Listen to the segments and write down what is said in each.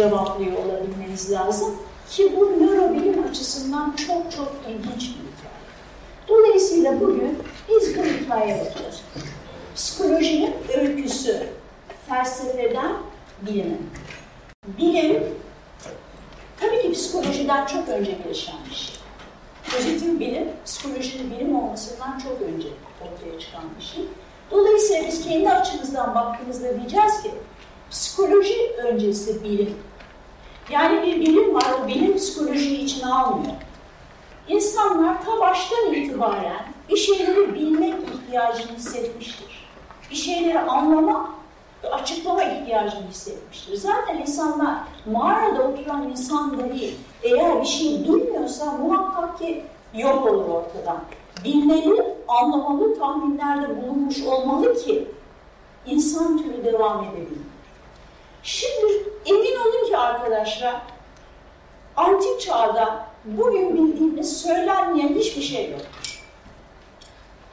cevaplıyor olabilmeniz lazım. Ki bu nörobilim açısından çok çok ilginç bir hikaye. Dolayısıyla bugün biz bu hikayeye bakacağız. Psikolojinin öyküsü, felsefeden bilime. Bilim, tabii ki psikolojiden çok önce gelişen bir şey. Pozitif bilim, psikolojinin bilim olmasından çok önce ortaya çıkan bir şey. Dolayısıyla biz kendi açımızdan baktığımızda diyeceğiz ki psikoloji öncesi bilim. Yani bir bilim var, o bilim psikolojiyi içine almıyor. İnsanlar ta baştan itibaren bir şeyleri bilmek ihtiyacını hissetmiştir. Bir şeyleri anlama ve açıklama ihtiyacını hissetmiştir. Zaten insanlar mağarada oturan insan dahi eğer bir şey bilmiyorsa muhakkak ki yok olur ortadan. Bilmeli, anlamalı, tahminlerde bulunmuş olmalı ki insan türü devam edebilir. Şimdi emin olun ki arkadaşlar antik çağda bugün bildiğimiz söylenmeyen hiçbir şey yok.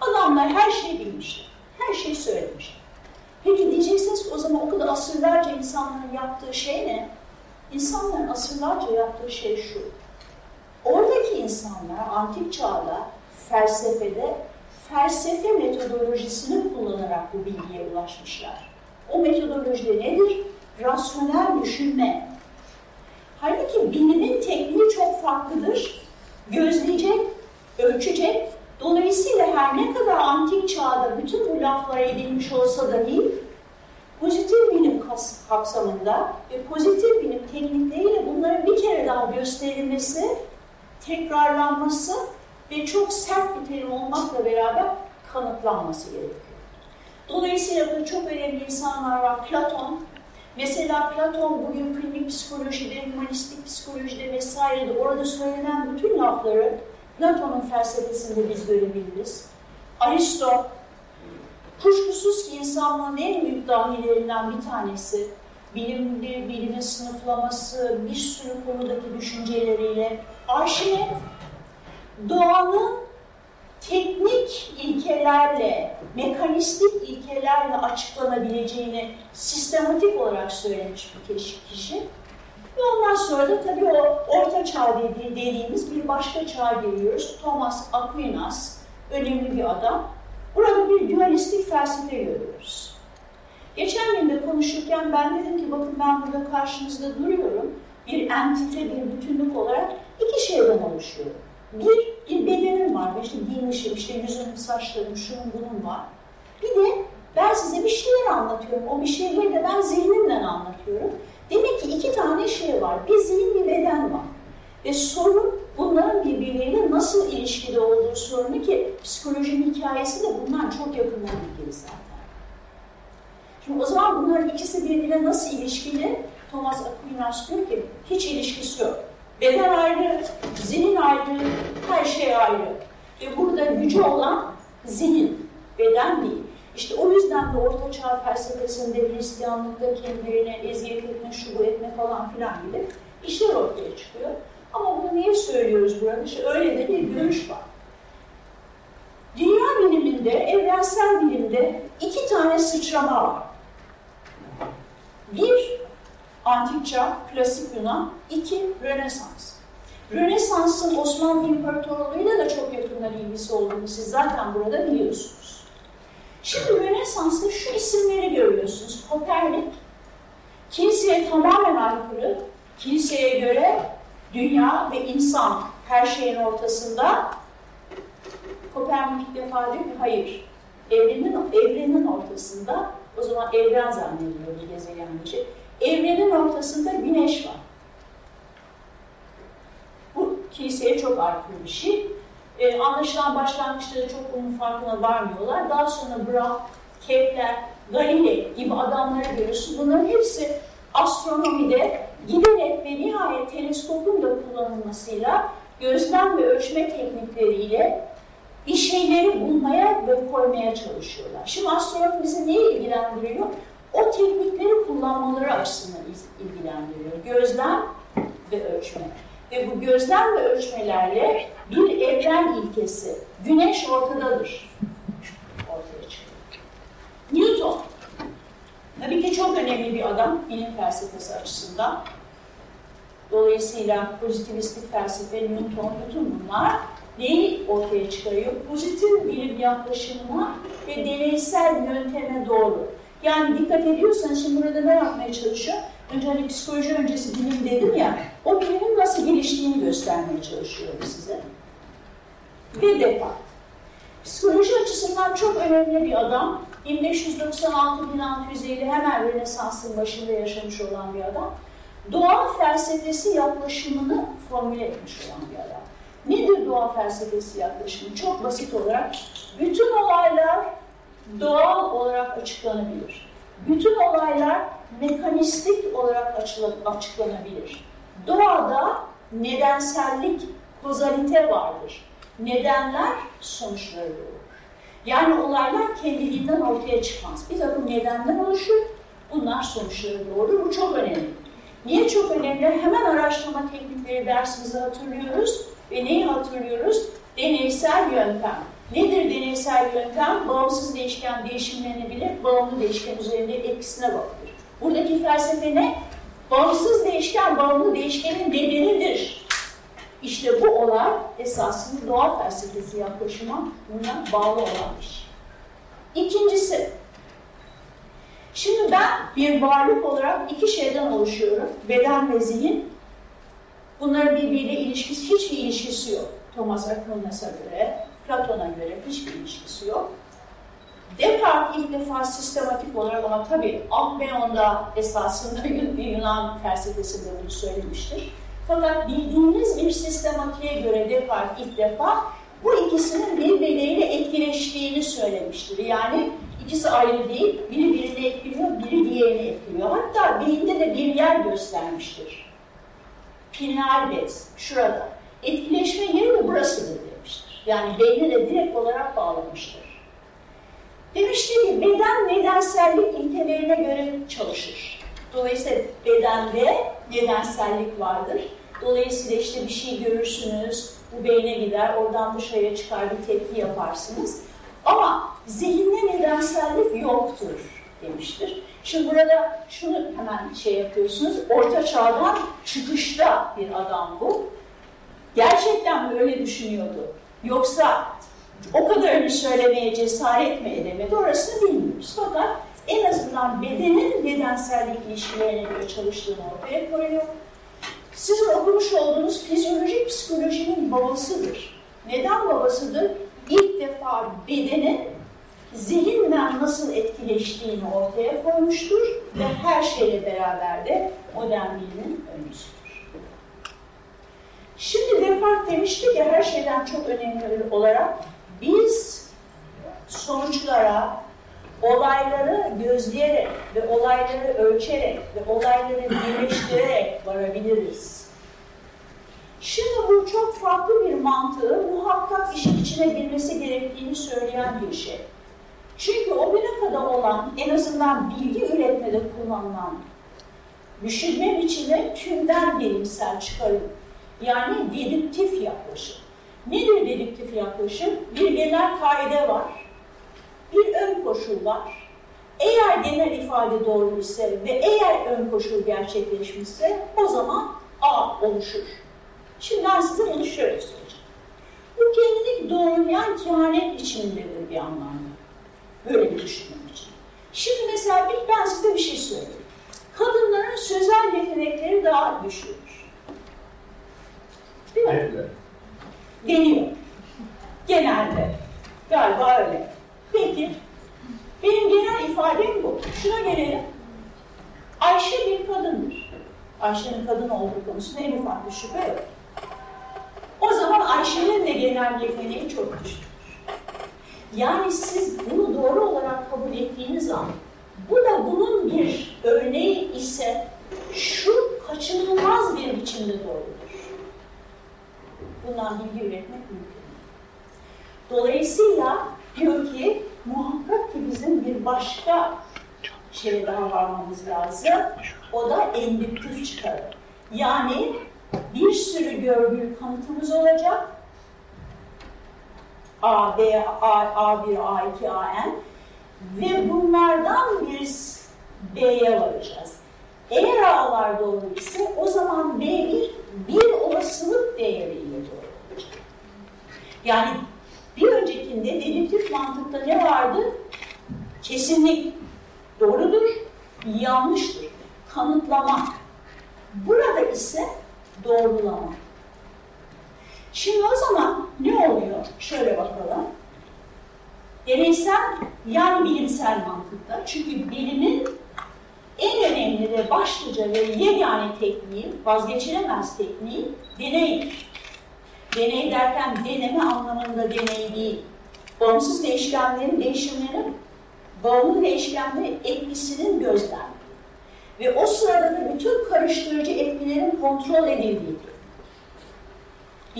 Adamlar her şeyi bilmişler. Her şeyi söylemişler. Peki diyeceksiniz o zaman o kadar asırlarca insanların yaptığı şey ne? İnsanların asırlarca yaptığı şey şu. Oradaki insanlar antik çağda felsefede felsefe metodolojisini kullanarak bu bilgiye ulaşmışlar. O metodoloji nedir? Rasyonel düşünme. Halbuki bilimin tekniği çok farklıdır. Gözleyecek, ölçecek. Dolayısıyla her ne kadar antik çağda bütün bu laflara edilmiş olsa dahi pozitif bilim kapsamında ve pozitif bilim teknikleriyle bunların bir kere daha gösterilmesi, tekrarlanması ve çok sert bir terim olmakla beraber kanıtlanması gerekiyor. Dolayısıyla burada çok önemli insanlar var. Platon, mesela Platon bugün klinik psikolojide, humanistik psikolojide vesairede orada söylenen bütün lafları Platon'un felsefesinde biz görebiliriz. Aristo, kuşkusuz ki insanlığın en büyük dahilerinden bir tanesi, bilimli, bilimin sınıflaması, bir sürü konudaki düşünceleriyle Arşimet, doğanın teknik ilkelerle, mekanistik ilkelerle açıklanabileceğini sistematik olarak söylemiş bir kişi. Ve ondan sonra da tabii o orta çağ dediğimiz bir başka çağ geliyoruz. Thomas Aquinas, önemli bir adam. Burada bir dualistik felsefe görüyoruz. Geçen gün de konuşurken ben dedim ki bakın ben burada karşınızda duruyorum. Bir entite, bir bütünlük olarak iki şeyden oluşuyorum. Bir, bir bedenim var. İşte giymişim, işte yüzüm, saçlarım, şunun bunun var. Bir de ben size bir şeyler anlatıyorum. O bir şeyleri de ben zihnimle anlatıyorum. Demek ki iki tane şey var. Bir zihin, bir beden var. Ve sorun bunların birbirleriyle nasıl ilişkide olduğu sorunu ki psikolojinin hikayesi de bundan çok yakından ilgili zaten. Şimdi o zaman bunların ikisi birbirine nasıl ilişkili? Thomas Aquinas diyor ki hiç ilişkisi yok. Beden ayrı, zihin ayrı, her şey ayrı. Ve burada gücü olan zihin, beden değil. İşte o yüzden de Orta Çağ felsefesinde, Hristiyanlıkta kendilerine eziyet etme, şubu etme falan filan gibi işler ortaya çıkıyor. Ama bunu niye söylüyoruz burada? İşte öyle de bir görüş var. Dünya biliminde, evrensel bilimde iki tane sıçrama var. Bir, Antik Çağ, Klasik Yunan, iki, Rönesans. Rönesans'ın Osmanlı İmparatorluğu'yla da çok yakından ilgisi olduğunu siz zaten burada biliyorsunuz. Şimdi Rönesans'ta şu isimleri görüyorsunuz. Kopernik, kiliseye tamamen aykırı, kiliseye göre dünya ve insan her şeyin ortasında. Kopernik ilk defa diyor ki hayır, evrenin, evrenin ortasında, o zaman evren zannediyor bir gezegen bir şey. Evrenin ortasında güneş var. Bu kiliseye çok aykırı bir şey. Ee, anlaşılan başlangıçta çok bunun farkına varmıyorlar. Daha sonra Brahe, Kepler, Galilei gibi adamları görüyorsun. Bunların hepsi astronomide giderek ve nihayet teleskopun da kullanılmasıyla gözlem ve ölçme teknikleriyle bir şeyleri bulmaya ve koymaya çalışıyorlar. Şimdi astronomi bizi niye ilgilendiriyor? O teknikleri kullanmaları açısından ilgilendiriyor. Gözlem ve ölçme. Ve bu gözlem ve ölçmelerle bir evren ilkesi, güneş ortadadır. Ortaya çıkıyor. Newton, tabii ki çok önemli bir adam bilim felsefesi açısından. Dolayısıyla pozitivistik felsefe, Newton, bütün bunlar neyi ortaya çıkarıyor? Pozitif bilim yaklaşımına ve deneysel yönteme doğru. Yani dikkat ediyorsanız şimdi burada ne yapmaya çalışıyor? Önce hani psikoloji öncesi bilim dedim ya, o bilimin nasıl geliştiğini göstermeye çalışıyorum size. Ve Descartes. Psikoloji açısından çok önemli bir adam. 1596-1650 hemen Rönesans'ın başında yaşamış olan bir adam. Doğa felsefesi yaklaşımını formüle etmiş olan bir adam. Nedir doğa felsefesi yaklaşımı? Çok basit olarak bütün olaylar doğal olarak açıklanabilir. Bütün olaylar mekanistik olarak açıklanabilir. Doğada nedensellik, kozalite vardır. Nedenler sonuçları doğurur. Yani olaylar kendiliğinden ortaya çıkmaz. Bir takım nedenler oluşur, bunlar sonuçları doğurur. Bu çok önemli. Niye çok önemli? Hemen araştırma teknikleri dersimizi hatırlıyoruz ve neyi hatırlıyoruz? Deneysel yöntem. Nedir deneysel yöntem? Bağımsız değişken değişimlerini bilir, bağımlı değişken üzerinde etkisine bakılır. Buradaki felsefe ne? Bağımsız değişken, bağımlı değişkenin nedenidir. İşte bu olay esasında doğa felsefesi yaklaşıma buna bağlı olan. İkincisi, şimdi ben bir varlık olarak iki şeyden oluşuyorum. Beden ve zihin. Bunların birbiriyle ilişkisi, hiçbir ilişkisi yok. Thomas Aquinas'a göre, Platon'a göre hiçbir ilişkisi yok. Descartes ilk defa sistematik olarak ama tabii Akmeon'da esasında Yunan felsefesinde bunu söylemiştir. Fakat bildiğimiz bir sistematiğe göre Descartes ilk defa bu ikisinin birbirleriyle etkileştiğini söylemiştir. Yani ikisi ayrı değil, biri birini etkiliyor, biri diğerini etkiliyor. Hatta birinde de bir yer göstermiştir. Pineal bez, şurada. Etkileşme yeri de burasıdır demiştir. Yani beyni de direkt olarak bağlamıştır. Demişti ki beden nedensellik ilkelerine göre çalışır. Dolayısıyla bedende nedensellik vardır. Dolayısıyla işte bir şey görürsünüz, bu beyne gider, oradan dışarıya çıkar bir tepki yaparsınız. Ama zihinde nedensellik yoktur demiştir. Şimdi burada şunu hemen şey yapıyorsunuz, orta çağdan çıkışta bir adam bu. Gerçekten böyle düşünüyordu? Yoksa o kadarını söylemeye cesaret mi edemedi orasını bilmiyoruz. Fakat en azından bedenin bedensellik ilişkilerine göre çalıştığını ortaya koyuyor. Sizin okumuş olduğunuz fizyolojik psikolojinin babasıdır. Neden babasıdır? İlk defa bedenin zihinle nasıl etkileştiğini ortaya koymuştur ve her şeyle beraber de modern bilimin öncüsüdür. Şimdi Descartes demişti ki her şeyden çok önemli olarak biz sonuçlara, olayları gözleyerek ve olayları ölçerek ve olayları birleştirerek varabiliriz. Şimdi bu çok farklı bir mantığı muhakkak işin içine girmesi gerektiğini söyleyen bir şey. Çünkü o güne kadar olan en azından bilgi üretmede kullanılan düşünme biçimi tümden bilimsel çıkarım. Yani dedüktif yaklaşım. Nedir dedüktif yaklaşım? Bir genel kaide var. Bir ön koşul var. Eğer genel ifade doğru ise ve eğer ön koşul gerçekleşmişse o zaman A oluşur. Şimdi ben size bunu şöyle söyleyeceğim. Bu kendini doğrulayan kehanet biçimindedir bir anlamda. Böyle bir düşünme için. Şimdi mesela bir, ben size bir şey söyleyeyim. Kadınların sözel yetenekleri daha güçlüdür. Değil mi? Evet deniyor. Genelde. Galiba öyle. Peki, benim genel ifadem bu. Şuna gelelim. Ayşe bir kadındır. Ayşe'nin kadın olduğu konusunda en ufak bir şüphe yok. O zaman Ayşe'nin de genel yeteneği çok güçlüdür. Yani siz bunu doğru olarak kabul ettiğiniz an, bu da bunun bir örneği ise biçimde doğrudur. Bundan bilgi üretmek mümkün. Dolayısıyla diyor ki muhakkak ki bizim bir başka şeye daha varmamız lazım. O da endüktif çıkarım. Yani bir sürü görgül kanıtımız olacak. A, B, A, A1, A2, AN ve bunlardan biz B'ye varacağız. Eğer A'lar doğru ise o zaman B1 bir olasılık değeriyle doğru olacak. Yani bir öncekinde dedektif mantıkta ne vardı? Kesinlik doğrudur, yanlıştır, kanıtlama. Burada ise doğrulama. Şimdi o zaman ne oluyor? Şöyle bakalım. Deneysel yani bilimsel mantıkta. Çünkü bilimin en önemli ve başlıca ve yegane tekniği, vazgeçilemez tekniği deneydir. Deney derken deneme anlamında deney değil. Bağımsız değişkenlerin değişimlerin bağımlı değişkenlerin etkisinin gözlemlendiği ve o sırada da bütün karıştırıcı etkilerin kontrol edildiği.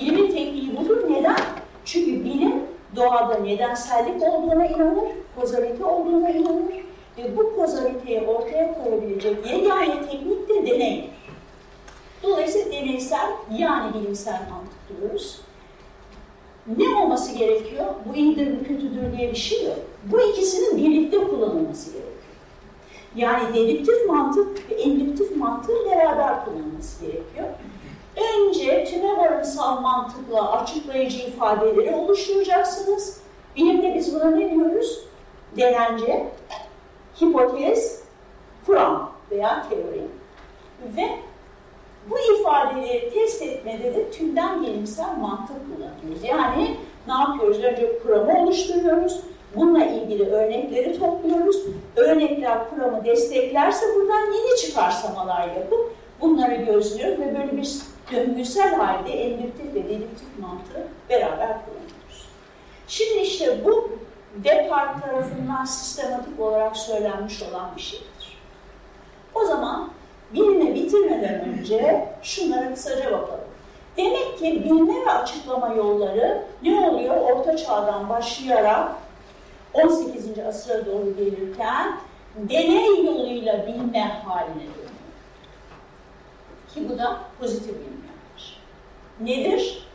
Bilimin tekniği budur. Neden? Çünkü bilim doğada nedensellik olduğuna inanır, kozalite olduğuna inanır ve bu kozaliteyi ortaya koyabilecek yegane teknik de deneydir. Dolayısıyla deneysel yani bilimsel mantık diyoruz. Ne olması gerekiyor? Bu iyidir, bu kötüdür diye bir şey yok. Bu ikisinin birlikte kullanılması gerekiyor. Yani dedüktif mantık ve endüktif mantığın beraber kullanılması gerekiyor. Önce tüme varımsal mantıkla açıklayıcı ifadeleri oluşturacaksınız. Bilimde biz buna ne diyoruz? Denence, hipotez, kuram veya teori. Ve bu ifadeleri test etmede de tümden bilimsel mantık kullanıyoruz. Yani ne yapıyoruz? Önce kuramı oluşturuyoruz. Bununla ilgili örnekleri topluyoruz. Örnekler kuramı desteklerse buradan yeni çıkarsamalar yapıp bunları gözlüyoruz ve böyle bir döngüsel halde endüktif ve dedüktif mantığı beraber kullanıyoruz. Şimdi işte bu Descartes tarafından sistematik olarak söylenmiş olan bir şeydir. O zaman bilme bitirmeden önce şunlara kısaca bakalım. Demek ki bilme ve açıklama yolları ne oluyor? Orta çağdan başlayarak 18. asıra doğru gelirken deney yoluyla bilme haline dönüyor. Ki bu da pozitif bilmedir. Nedir?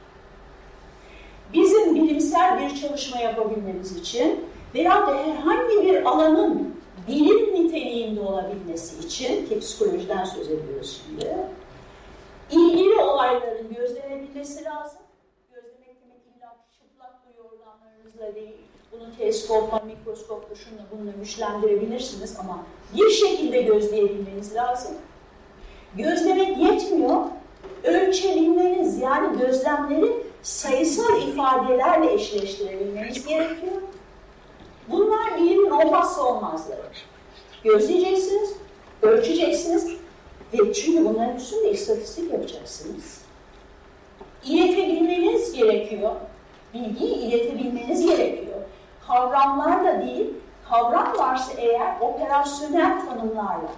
Bizim bilimsel bir çalışma yapabilmemiz için veya da herhangi bir alanın bilim niteliğinde olabilmesi için, ki psikolojiden söz ediyoruz şimdi, ilgili olayların gözlenebilmesi lazım. Gözlemek demek illa çıplak duyu organlarınızla değil, bunu teleskopla, mikroskopla, şunla bununla güçlendirebilirsiniz ama bir şekilde gözleyebilmeniz lazım. Gözlemek yetmiyor, ölçebilmeniz yani gözlemleri sayısal ifadelerle eşleştirebilmeniz gerekiyor. Bunlar bilimin olmazsa olmazları. Gözleyeceksiniz, ölçeceksiniz ve çünkü bunların üstünde istatistik yapacaksınız. İletebilmeniz gerekiyor. Bilgiyi iletebilmeniz gerekiyor. Kavramlar da değil, kavram varsa eğer operasyonel tanımlarla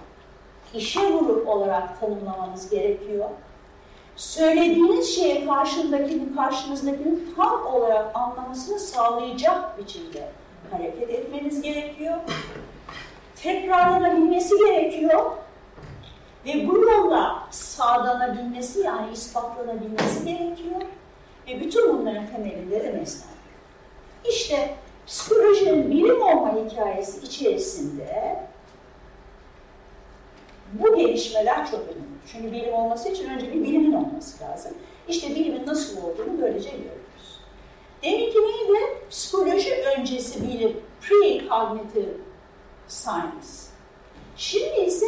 işe vurur olarak tanımlamanız gerekiyor. Söylediğiniz şeye karşındakinin, karşınızdakinin tam olarak anlamasını sağlayacak biçimde hareket etmeniz gerekiyor. Tekrarlanabilmesi gerekiyor. Ve bu yolla sağlanabilmesi yani ispatlanabilmesi gerekiyor. Ve bütün bunların temelinde de mesnevi. İşte psikolojinin bilim olma hikayesi içerisinde bu gelişmeler çok önemli. Çünkü bilim olması için önce bir bilimin olması lazım. İşte bilimin nasıl olduğunu böylece görüyoruz. Demek ki neydi? Psikoloji öncesi bilim, pre-cognitive science. Şimdi ise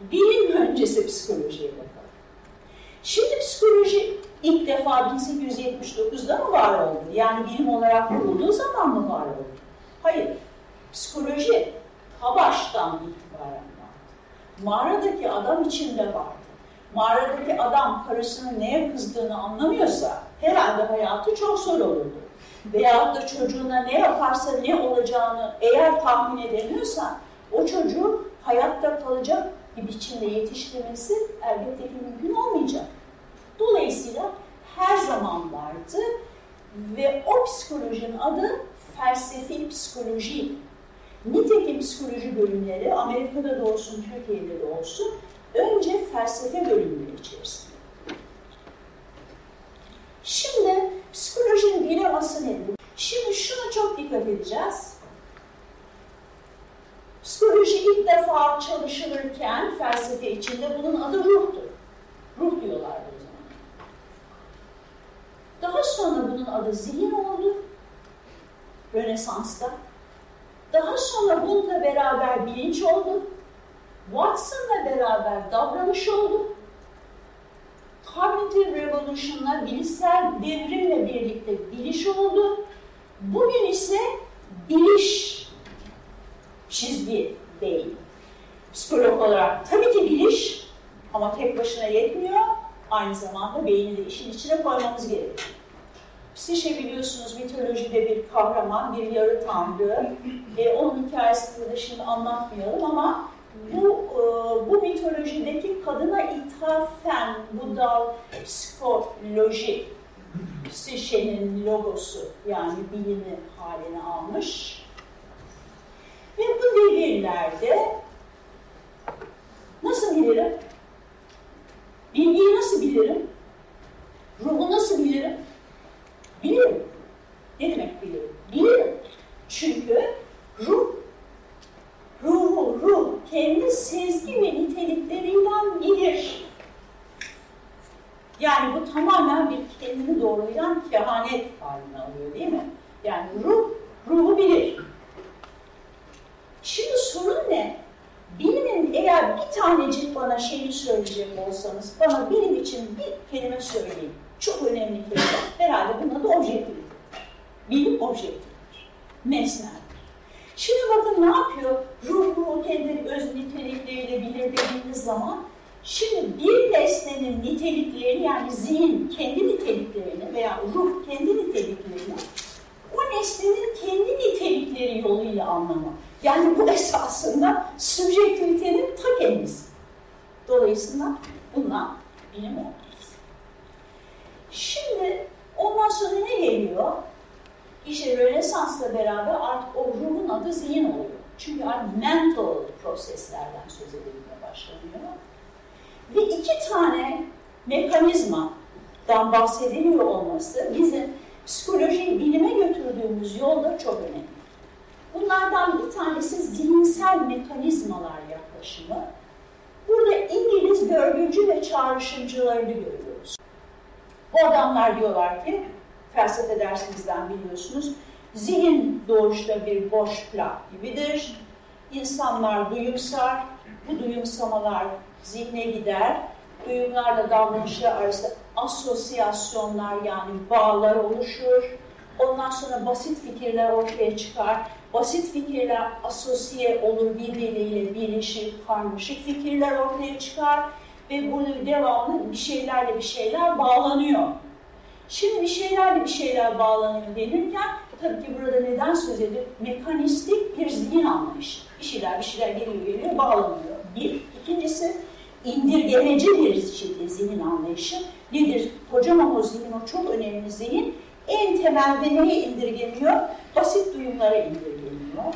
bilim öncesi psikolojiye bakalım. Şimdi psikoloji ilk defa 1879'da mı var oldu? Yani bilim olarak kurulduğu zaman mı var oldu? Hayır. Psikoloji ta baştan itibaren vardı. Mağaradaki adam içinde vardı. Mağaradaki adam karısının neye kızdığını anlamıyorsa herhalde hayatı çok zor olurdu. Veyahut da çocuğuna ne yaparsa ne olacağını eğer tahmin edemiyorsa o çocuğu hayatta kalacak bir biçimde yetiştirmesi elbette ki mümkün olmayacak. Dolayısıyla her zaman vardı ve o psikolojinin adı felsefi psikoloji. Nitekim psikoloji bölümleri Amerika'da da olsun, Türkiye'de de olsun önce felsefe bölümleri içerisinde. Şimdi psikolojinin dileması nedir? Şimdi şuna çok dikkat edeceğiz. Psikoloji ilk defa çalışılırken felsefe içinde bunun adı ruhtur. Ruh diyorlardı o zaman. Daha sonra bunun adı zihin oldu. Rönesans'ta. Daha sonra bununla beraber bilinç oldu. Watson'la beraber davranış oldu. Cognitive Revolution'la bilişsel devrimle birlikte biliş oldu. Bugün ise biliş çizgi değil. Psikolog olarak tabii ki biliş ama tek başına yetmiyor. Aynı zamanda beyni de işin içine koymamız gerekiyor. Psişe biliyorsunuz mitolojide bir kahraman, bir yarı tanrı. E, onun hikayesini de şimdi anlatmayalım ama bu, e, bu mitolojideki kadına ithafen bu dal psikoloji, psişenin logosu yani bilimi haline almış. Ve bu devirlerde nasıl bilirim? Bilgiyi nasıl bilirim? Ruhu nasıl bilirim? Bilirim. Ne demek bilirim? Bilirim. Çünkü ruh, ruhu, ruh kendi sezgi ve nitelikleriyle bilir. Yani bu tamamen bir kendini doğrulayan kehanet haline alıyor değil mi? Yani ruh, ruhu bilir. Şimdi sorun ne? Bilimin eğer bir tanecik bana şeyini söyleyecek olsanız, bana bilim için bir kelime söyleyin. Çok önemli kelime. Herhalde bunun adı objektiflik. Bilim objektiftir. Mesnedir. Şimdi bakın ne yapıyor? Ruhu kendi öz nitelikleriyle bilir dediğiniz zaman Şimdi bir nesnenin niteliklerini yani zihin kendi niteliklerini veya ruh kendi niteliklerini o nesnenin kendi nitelikleri yoluyla anlama. Yani bu esasında subjektivitenin ta kendisi. Dolayısıyla bundan bilim olmaz. Şimdi ondan sonra ne geliyor? İşte Rönesans'la beraber artık o ruhun adı zihin oluyor. Çünkü artık mental proseslerden söz edilmeye başlanıyor. Ve iki tane mekanizmadan bahsediliyor olması bizim psikolojiyi bilime götürdüğümüz yolda çok önemli. Bunlardan bir tanesi zihinsel mekanizmalar yaklaşımı. Burada İngiliz görgücü ve çağrışımcılarını görüyoruz. Bu adamlar diyorlar ki, felsefe dersimizden biliyorsunuz, zihin doğuşta bir boş plak gibidir. İnsanlar duyumsar, bu duyumsamalar zihne gider, duyumlarla davranışlar arasında asosyasyonlar yani bağlar oluşur. Ondan sonra basit fikirler ortaya çıkar. Basit fikirler asosiye olur birbiriyle birleşir, karmaşık fikirler ortaya çıkar ve bunu devamlı bir şeylerle bir şeyler bağlanıyor. Şimdi bir şeylerle bir şeyler bağlanıyor denirken tabii ki burada neden söz ediyor? Mekanistik bir zihin anlayışı. Bir şeyler bir şeyler geliyor geliyor bağlanıyor. Bir. İkincisi indirgemeci bir şekilde zihin anlayışı. Nedir? Kocaman o zihin, o çok önemli zihin en temelde neye indirgeniyor? Basit duyumlara indirgeniyor.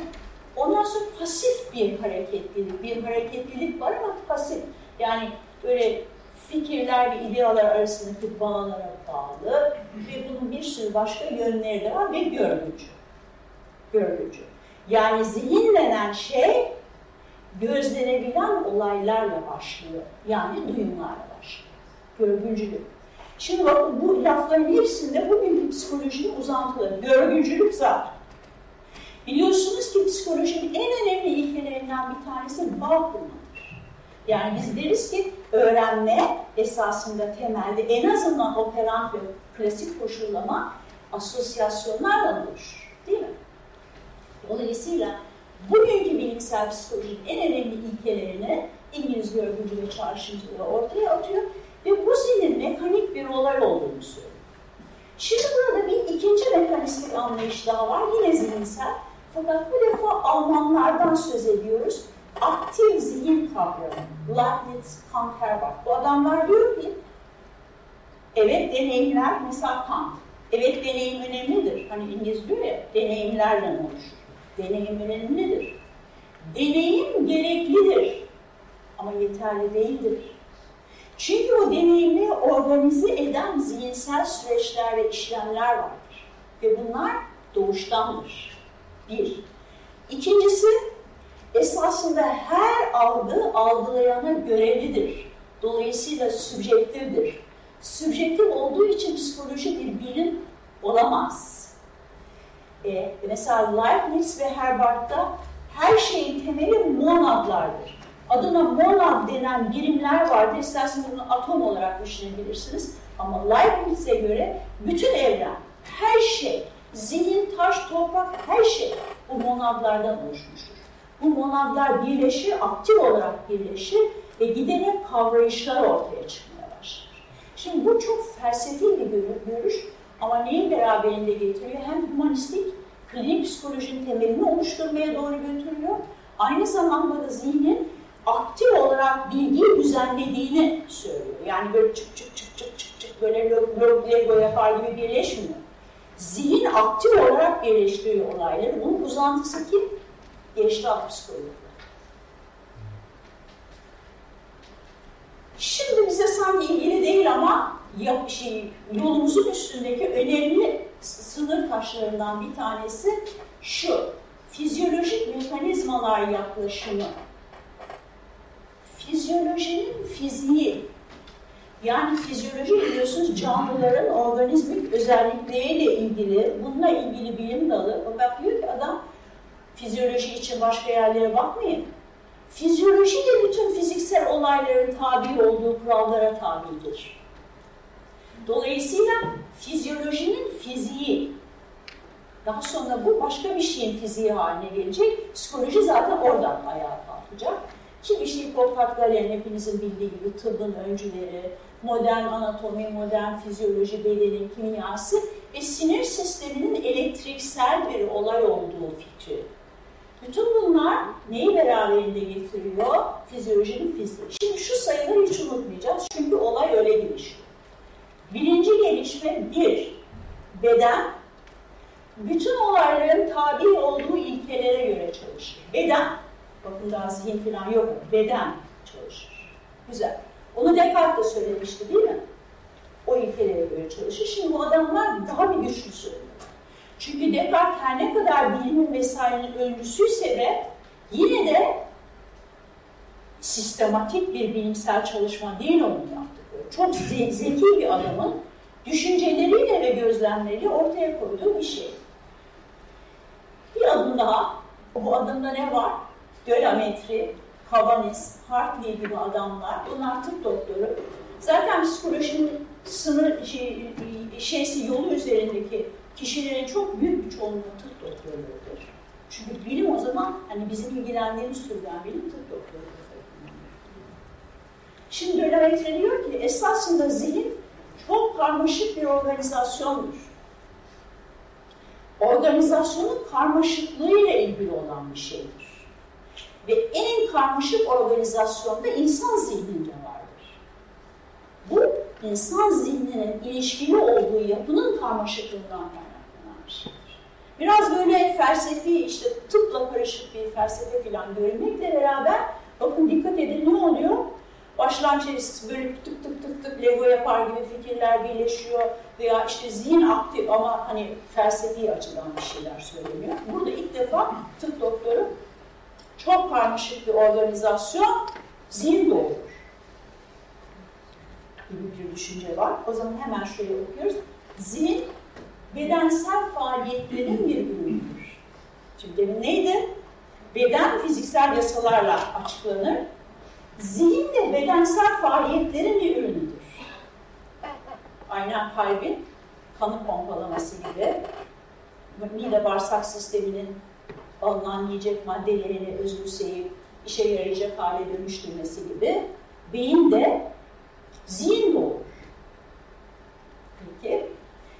Ondan sonra pasif bir hareketlilik, bir hareketlilik var ama pasif. Yani böyle fikirler ve idealar arasındaki bağlara bağlı ve bunun bir sürü başka yönleri de var ve görgücü. Görgücü. Yani zihin denen şey gözlenebilen olaylarla başlıyor. Yani duyumlarla başlıyor. Görgücülük. Şimdi bakın bu lafların hepsinde bugünkü psikolojinin uzantıları. Görgücülük zaten. Biliyorsunuz ki psikolojinin en önemli ilkelerinden bir tanesi bağ kurmadır. Yani biz deriz ki öğrenme esasında temelde en azından operant ve klasik koşullama asosyasyonlarla oluşur. Değil mi? Dolayısıyla bugünkü bilimsel psikolojinin en önemli ilkelerini İngiliz görgücü ve çağrışımcılığı ortaya atıyor ve bu zihnin mekanik bir olay olduğunu söylüyor. Şimdi burada bir ikinci mekanistik anlayış daha var, yine zihinsel. Fakat bu defa Almanlardan söz ediyoruz. Aktif zihin kavramı. Leibniz, Kanter var. Bu adamlar diyor ki, Evet deneyimler mesela Kant. Evet deneyim önemlidir. Hani İngiliz diyor ya deneyimlerle oluşur. Deneyim önemlidir. Deneyim gereklidir ama yeterli değildir. Çünkü o deneyimi organize eden zihinsel süreçler ve işlemler vardır. Ve bunlar doğuştandır. Bir. İkincisi, esasında her algı algılayana görevlidir. Dolayısıyla sübjektiftir. Sübjektif olduğu için psikoloji bir bilim olamaz. Ee, mesela Leibniz ve Herbart'ta her şeyin temeli monadlardır. Adına monad denen birimler vardır. İsterseniz bunu atom olarak düşünebilirsiniz. Ama Leibniz'e göre bütün evren, her şey, zihin, taş, toprak, her şey bu monadlardan oluşmuştur. Bu monadlar birleşir, aktif olarak birleşir ve giderek kavrayışlar ortaya çıkmaya başlar. Şimdi bu çok felsefi bir görüş ama neyi beraberinde getiriyor? Hem humanistik, klinik psikolojinin temelini oluşturmaya doğru götürüyor. Aynı zamanda da zihnin aktif olarak bilgiyi düzenlediğini söylüyor. Yani böyle çık çık çık çık çık çık böyle Lego yapar gibi birleşmiyor. Zihin aktif olarak birleştiriyor olayları. Bunun uzantısı kim? Geçtah psikoloji. Şimdi bize sanki ilgili değil ama şey, yolumuzun üstündeki önemli sınır taşlarından bir tanesi şu. Fizyolojik mekanizmalar yaklaşımı. Fizyolojinin fiziği. Yani fizyoloji biliyorsunuz canlıların organizmik özellikleriyle ilgili, bununla ilgili bilim dalı. Fakat diyor ki adam fizyoloji için başka yerlere bakmayın. Fizyoloji de bütün fiziksel olayların tabi olduğu kurallara tabidir. Dolayısıyla fizyolojinin fiziği, daha sonra bu başka bir şeyin fiziği haline gelecek. Psikoloji zaten oradan ayağa kalkacak. Ki işte Hipokrat Galen hepinizin bildiği gibi tıbbın öncüleri, modern anatomi, modern fizyoloji, bedenin kimyası ve sinir sisteminin elektriksel bir olay olduğu fikri. Bütün bunlar neyi beraberinde getiriyor? Fizyolojinin fiziği. Şimdi şu sayıları hiç unutmayacağız çünkü olay öyle gelişiyor. Birinci gelişme bir, beden bütün olayların tabi olduğu ilkelere göre çalışır. Beden, bakın daha zihin falan yok, beden çalışır. Güzel. Onu Descartes de söylemişti değil mi? O ilkelere göre çalışır. Şimdi bu adamlar daha bir güçlü söylüyor. Çünkü Descartes her ne kadar bilimin vesairenin öncüsüyse de yine de sistematik bir bilimsel çalışma değil onun yaptığı. Çok ze zeki bir adamın düşünceleriyle ve gözlemleriyle ortaya koyduğu bir şey. Bir adım daha, bu adımda ne var? Dölametri, Kavanis, Hartley gibi adamlar, bunlar tıp doktoru. Zaten psikolojinin sınır şey, şeysi yolu üzerindeki kişilerin çok büyük bir çoğunluğu tıp doktorlarıdır. Çünkü bilim o zaman hani bizim ilgilendiğimiz türden bilim tıp doktorları. Şimdi Dölametre diyor ki esasında zihin çok karmaşık bir organizasyondur. Organizasyonun karmaşıklığıyla ilgili olan bir şeydir. Ve en karmaşık organizasyonda insan zihninde vardır. Bu insan zihninin ilişkili olduğu yapının karmaşıklığından şeydir. Biraz böyle felsefi, işte tıpla karışık bir felsefe falan görünmekle beraber bakın dikkat edin ne oluyor? Başlangıçta böyle tık tık tık tık Lego yapar gibi fikirler birleşiyor veya işte zihin aktif ama hani felsefi açıdan bir şeyler söyleniyor. Burada ilk defa tıp doktoru çok karmaşık bir organizasyon zihin doğurur. Gibi bir düşünce var. O zaman hemen şöyle okuyoruz. Zihin bedensel faaliyetlerin bir ürünüdür. Şimdi demin neydi? Beden fiziksel yasalarla açıklanır. Zihin de bedensel faaliyetlerin bir ürünüdür. Aynen kalbin kanı pompalaması gibi, mide bağırsak sisteminin alınan yiyecek maddelerini özümseyip işe yarayacak hale dönüştürmesi gibi beyin de zihin doğur. Peki.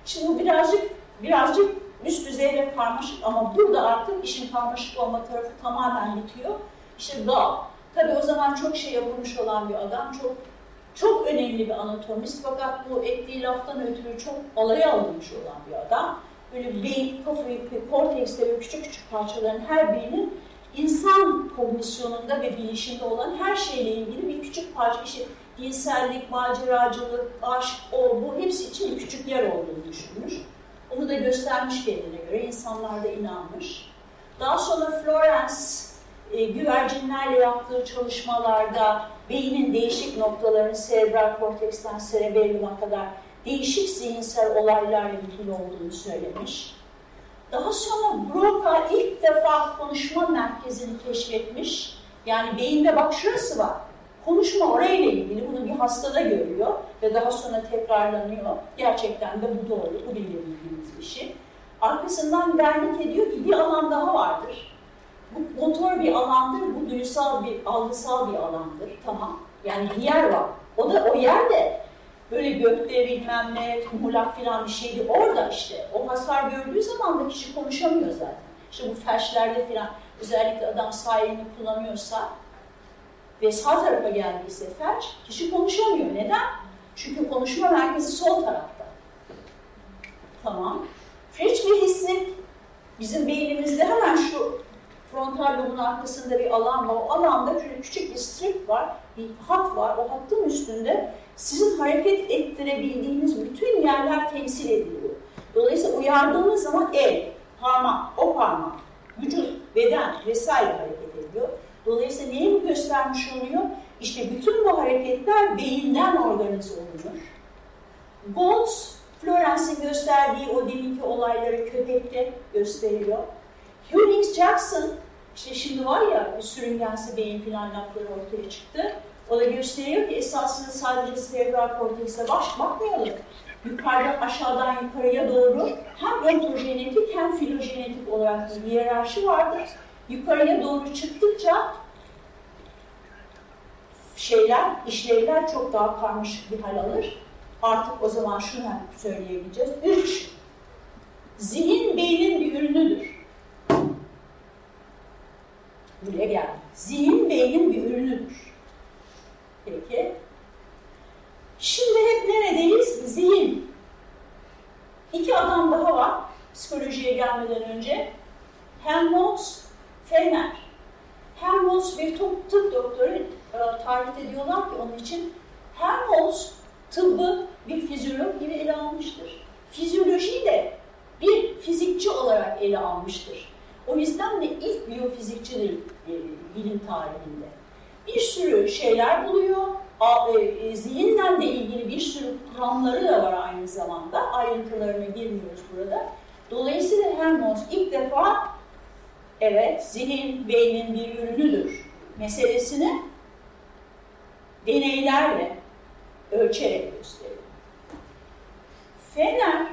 Şimdi bu birazcık birazcık üst düzey ve karmaşık ama burada artık işin karmaşık olma tarafı tamamen bitiyor. İşte Gall. Tabi o zaman çok şey yapılmış olan bir adam, çok çok önemli bir anatomist fakat bu ettiği laftan ötürü çok alaya alınmış olan bir adam. Böyle beyin, kafayı, kortekste ve küçük küçük parçaların her birinin insan kognisyonunda ve bilişinde olan her şeyle ilgili bir küçük parça, işte dinsellik, maceracılık, aşk, o, bu hepsi için küçük yer olduğunu düşünmüş. Onu da göstermiş kendine göre, insanlar da inanmış. Daha sonra Florence e, güvercinlerle yaptığı çalışmalarda beynin değişik noktalarının serebral korteksten cerebellum'a kadar değişik zihinsel olaylarla ilgili olduğunu söylemiş. Daha sonra Broca ilk defa konuşma merkezini keşfetmiş. Yani beyinde bak şurası var. Konuşma orayla ilgili bunu bir hastada görüyor ve daha sonra tekrarlanıyor. Gerçekten de bu doğru, bu bildiğimiz bir şey. Arkasından Wernicke diyor ki bir alan daha vardır. Bu motor bir alandır, bu duysal bir, algısal bir alandır. Tamam. Yani bir yer var. O da o yer de böyle gökte bilmem ne, muğlak filan bir şeydi. Orada işte o hasar gördüğü zaman da kişi konuşamıyor zaten. İşte bu felçlerde filan özellikle adam sağ elini kullanıyorsa ve sağ tarafa geldiyse felç, kişi konuşamıyor. Neden? Çünkü konuşma merkezi sol tarafta. Tamam. French bir hissi bizim beynimizde hemen şu frontal lobun arkasında bir alan var. O alanda küçük bir strip var, bir hat var. O hattın üstünde sizin hareket ettirebildiğiniz bütün yerler temsil ediliyor. Dolayısıyla uyardığınız zaman el, parmak, o parmak, vücut, beden vesaire hareket ediyor. Dolayısıyla neyi göstermiş oluyor? İşte bütün bu hareketler beyinden organize olunur. Goltz, Florence'in gösterdiği o deminki olayları köpekte gösteriyor. Hugh Jackson, işte şimdi var ya bir sürüngensi beyin filan lafları ortaya çıktı. O da gösteriyor ki esasında sadece cerebral kortekse baş bakmayalım. Yukarıdan aşağıdan yukarıya doğru hem ontogenetik hem filogenetik olarak bir hiyerarşi vardır. Yukarıya doğru çıktıkça şeyler, işlevler çok daha karmaşık bir hal alır. Artık o zaman şunu söyleyebileceğiz. Üç, zihin beynin bir ürünüdür. Buraya geldi. Zihin beynin bir ürünüdür. Peki. Şimdi hep neredeyiz? Zihin. İki adam daha var psikolojiye gelmeden önce. Helmholtz, Fener. Helmholtz bir tıp, tıp doktoru e, tarif ediyorlar ki onun için Helmholtz tıbbı bir fizyolog gibi ele almıştır. Fizyolojiyi de bir fizikçi olarak ele almıştır. O yüzden de ilk biyofizikçidir e, bilim tarihinde. Bir sürü şeyler buluyor. E, e, zihinle de ilgili bir sürü kuramları da var aynı zamanda. Ayrıntılarına girmiyoruz burada. Dolayısıyla Helmholtz ilk defa evet zihin beynin bir ürünüdür meselesini deneylerle ölçerek gösteriyor. Fener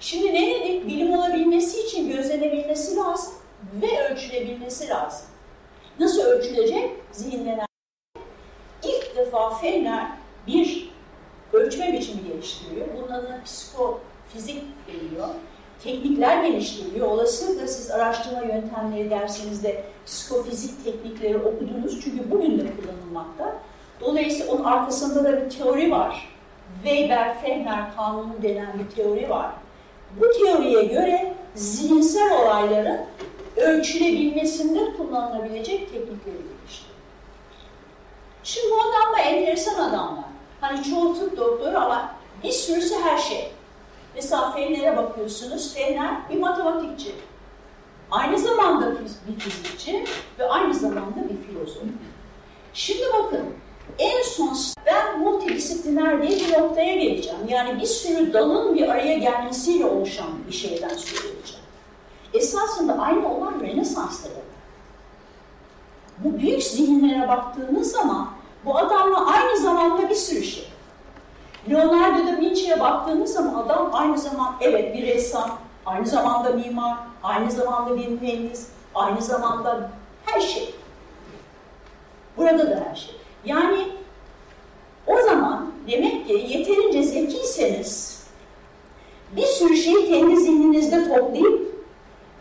Şimdi ne dedik? Bilim olabilmesi için gözlenebilmesi lazım ve ölçülebilmesi lazım. Nasıl ölçülecek? Zihinlenen. Defa Fener bir ölçme biçimi geliştiriyor. Bunun adına psikofizik deniyor. Teknikler geliştiriliyor. Olasılıkla siz araştırma yöntemleri dersinizde psikofizik teknikleri okudunuz. Çünkü bugün de kullanılmakta. Dolayısıyla onun arkasında da bir teori var. Weber-Fechner kanunu denen bir teori var. Bu teoriye göre zihinsel olayların ölçülebilmesinde kullanılabilecek teknikleri. Şimdi bu adamlar enteresan adamlar. Hani çoğu tıp doktoru ama bir sürüsü her şey. Mesela Fener'e bakıyorsunuz, Fener bir matematikçi. Aynı zamanda bir fizikçi ve aynı zamanda bir filozof. Şimdi bakın, en son ben multidisipliner diye bir noktaya geleceğim. Yani bir sürü dalın bir araya gelmesiyle oluşan bir şeyden söyleyeceğim. Esasında aynı olan Rönesans'ta da Bu büyük zihinlere baktığınız zaman bu adamla aynı zamanda bir sürü şey. Leonardo da Vinci'ye baktığınız zaman adam aynı zaman evet bir ressam, aynı zamanda mimar, aynı zamanda bir mühendis, aynı zamanda her şey. Burada da her şey. Yani o zaman demek ki yeterince zekiyseniz bir sürü şeyi kendi zihninizde toplayıp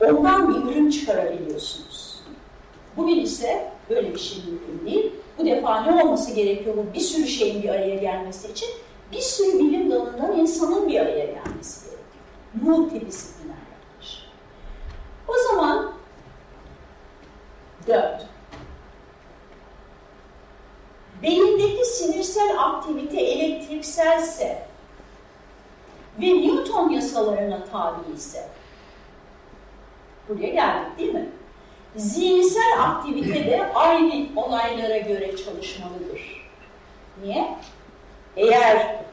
ondan bir ürün çıkarabiliyorsunuz. Bugün ise böyle bir şey mümkün değil. Bu defa ne olması gerekiyor bu bir sürü şeyin bir araya gelmesi için? Bir sürü bilim dalından insanın bir araya gelmesi gerekiyor. Multidisipliner yaklaşım. O zaman dört. Beyindeki sinirsel aktivite elektrikselse ve Newton yasalarına tabi ise buraya geldik değil mi? Zihinsel aktivite de aynı olaylara göre çalışmalıdır. Niye? Eğer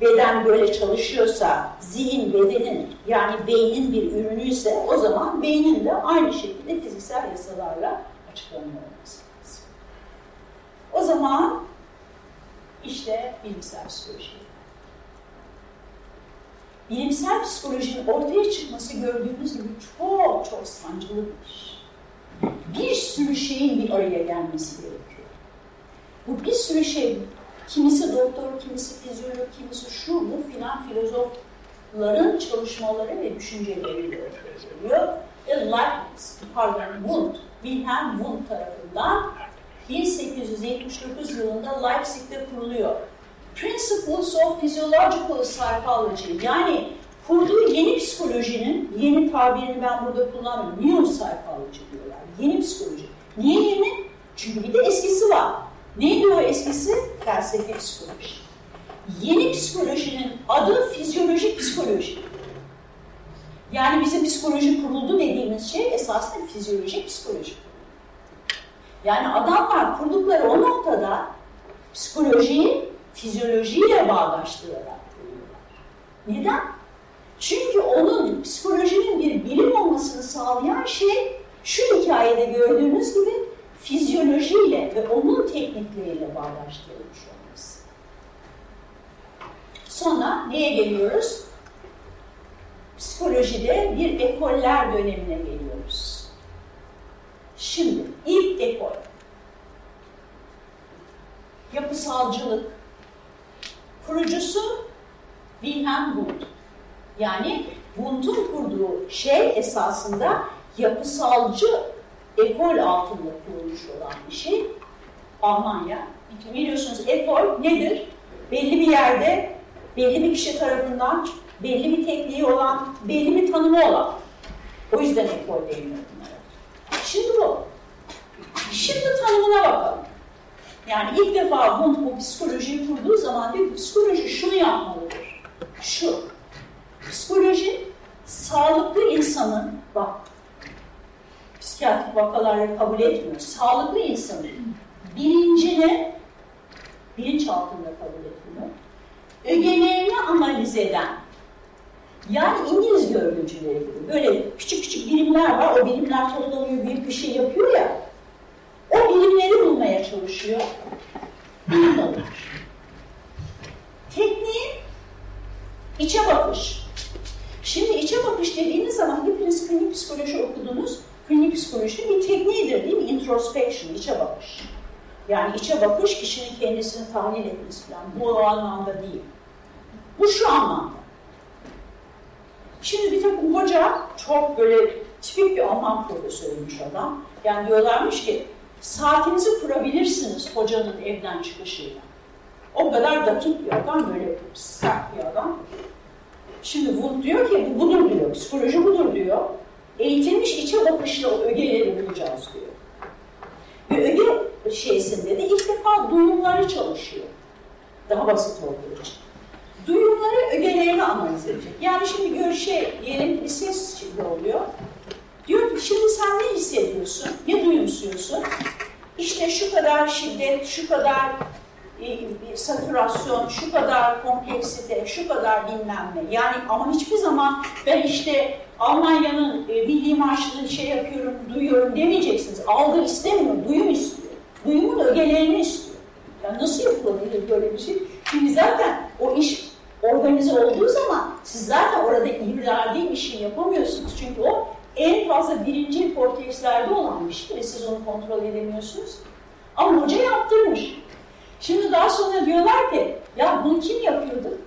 beden böyle çalışıyorsa, zihin bedenin yani beynin bir ürünüyse o zaman beynin de aynı şekilde fiziksel yasalarla açıklanıyor olması lazım. O zaman işte bilimsel psikoloji. Bilimsel psikolojinin ortaya çıkması gördüğünüz gibi çok çok sancılı bir iş. Sürü şeyin bir araya gelmesi gerekiyor. Bu bir sürü şey, kimisi doktor, kimisi fizyolog, kimisi şu bu filan filozofların çalışmaları ve düşünceleriyle geliyor. Ve Leibniz, pardon Wundt, Wilhelm Wundt tarafından 1879 yılında Leipzig'te kuruluyor. Principles of Physiological Psychology yani kurduğu yeni psikolojinin, yeni tabirini ben burada kullanmıyorum, New Psychology diyorlar, yeni psikoloji. Niye yeni? Çünkü bir de eskisi var. Neydi o eskisi? Felsefi psikoloji. Yeni psikolojinin adı fizyolojik psikoloji. Yani bizim psikoloji kuruldu dediğimiz şey esasında fizyolojik psikoloji. Yani adamlar kurdukları o noktada psikolojiyi fizyolojiyle bağdaştırarak. Neden? Çünkü onun psikolojinin bir bilim olmasını sağlayan şey şu hikayede gördüğünüz gibi fizyolojiyle ve onun teknikleriyle bağdaştırılmış olması. Sonra neye geliyoruz? Psikolojide bir ekoller dönemine geliyoruz. Şimdi ilk ekol yapısalcılık kurucusu Wilhelm Wundt. Yani Wundt'un kurduğu şey esasında yapısalcı ekol altında kurulmuş olan bir şey. Almanya. Biliyorsunuz ekol nedir? Belli bir yerde, belli bir kişi tarafından belli bir tekniği olan, belli bir tanımı olan. O yüzden ekol deniyor bunlara. Şimdi bu. Şimdi tanımına bakalım. Yani ilk defa Wundt bu psikolojiyi kurduğu zaman diyor psikoloji şunu yapmalıdır. Şu. Psikoloji sağlıklı insanın, bak psikiyatrik vakaları kabul etmiyor. Sağlıklı insanın bilincini bilinç altında kabul etmiyor. Ögelerini analiz eden yani İngiliz görgücüleri gibi böyle küçük küçük bilimler var. O bilimler toplanıyor, büyük bir şey yapıyor ya. O bilimleri bulmaya çalışıyor. Bilim dalıdır. Tekniği içe bakış. Şimdi içe bakış dediğiniz zaman hepiniz klinik psikoloji okudunuz. Klinik psikoloji bir tekniğidir değil mi? Introspection, içe bakış. Yani içe bakış kişinin kendisini tahlil etmesi falan. Bu o anlamda değil. Bu şu anlamda. Şimdi bir takım hoca çok böyle tipik bir Alman profesörüymüş adam. Yani diyorlarmış ki saatinizi kurabilirsiniz hocanın evden çıkışıyla. O kadar dakik bir adam, böyle sert bir adam. Şimdi Wundt diyor ki bu budur diyor, psikoloji budur diyor. Eğitilmiş içe bakışla o ögeleri bulacağız diyor. Ve öge şeysinde de ilk defa duyumları çalışıyor. Daha basit olduğu için. Duyumları ögelerini analiz edecek. Yani şimdi görüşe diyelim bir ses şimdi oluyor. Diyor ki şimdi sen ne hissediyorsun? Ne duyumsuyorsun? İşte şu kadar şiddet, şu kadar e, satürasyon, şu kadar kompleksite, şu kadar dinlenme. Yani ama hiçbir zaman ben işte Almanya'nın e, milli marşını şey yapıyorum, duyuyorum demeyeceksiniz. Algı istemiyor, duyum istiyor. Duyumun ögelerini istiyor. Yani nasıl yapılabilir böyle bir şey? Çünkü zaten o iş organize olduğu zaman siz zaten orada iradi bir şey yapamıyorsunuz. Çünkü o en fazla birinci kortekslerde olan bir şey ve siz onu kontrol edemiyorsunuz. Ama hoca yaptırmış. Şimdi daha sonra diyorlar ki ya bunu kim yapıyordu?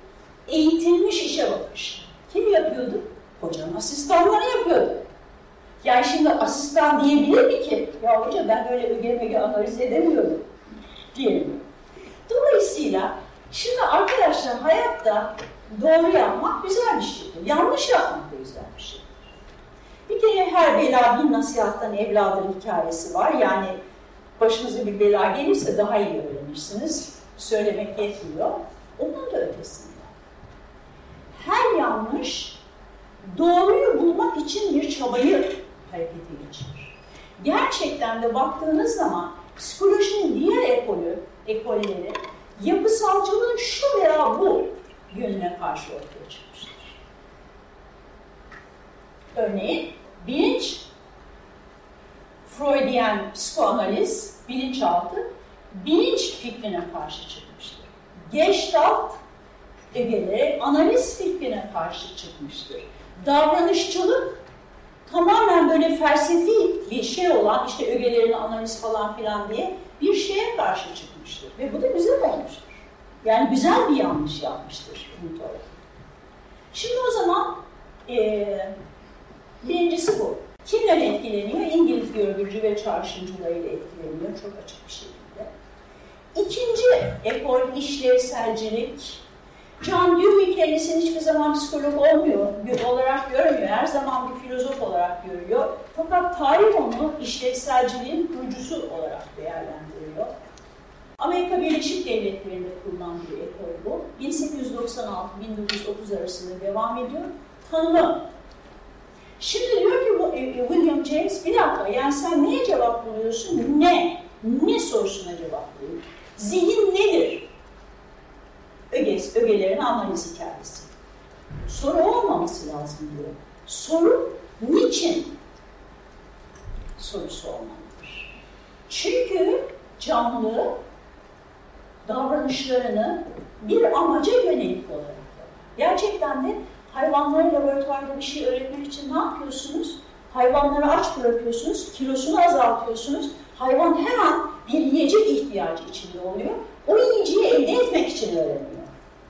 Eğitilmiş işe bakış. Kim yapıyordu? Hocanın asistanları yapıyordu. Yani şimdi asistan diyebilir mi ki? Ya hoca ben böyle öge öge analiz edemiyorum. diyelim. Dolayısıyla şimdi arkadaşlar hayatta doğru yapmak güzel bir şeydir. Yanlış yapmak da güzel bir şey. Bir kere her bela bir nasihattan evladır hikayesi var. Yani başınıza bir bela gelirse daha iyi öğrenirsiniz. Söylemek yetmiyor. Onun da ötesinde. Her yanlış doğruyu bulmak için bir çabayı harekete geçirir. Gerçekten de baktığınız zaman psikolojinin diğer ekolü, ekolleri yapısalcılığın şu veya bu yönüne karşı ortaya çıkmıştır. Örneğin bilinç, Freudian psikoanaliz, bilinçaltı, bilinç fikrine karşı çıkmıştır. Gestalt ögeleri analiz fikrine karşı çıkmıştır. Davranışçılık tamamen böyle felsefi bir şey olan işte ögelerin analiz falan filan diye bir şeye karşı çıkmıştır. Ve bu da güzel olmuştur. Yani güzel bir yanlış yapmıştır Newton. Şimdi o zaman e, birincisi bu. Kimler etkileniyor? İngiliz görgücü ve çarşıncılarıyla etkileniyor çok açık bir şekilde. İkinci ekol işlevselcilik. John Dewey kendisini hiçbir zaman psikolog olmuyor, olarak görmüyor. Her zaman bir filozof olarak görüyor. Fakat tarih onu işlevselciliğin kurucusu olarak değerlendiriyor. Amerika Birleşik Devletleri'nde kurulan bir ekol bu. 1896-1930 arasında devam ediyor. Tanımı. Şimdi diyor ki bu, e, e, William James, bir dakika yani sen neye cevap buluyorsun? Ne? Ne sorusuna cevap buluyorsun? Zihin nedir? Öges, ögelerin analiz hikayesi. Soru olmaması lazım diyor. Soru niçin sorusu olmalıdır. Çünkü canlı davranışlarını bir amaca yönelik olarak Gerçekten de hayvanlara laboratuvarda bir şey öğretmek için ne yapıyorsunuz? Hayvanları aç bırakıyorsunuz, kilosunu azaltıyorsunuz. Hayvan her an bir yiyecek ihtiyacı içinde oluyor. O yiyeceği elde etmek için öğreniyor.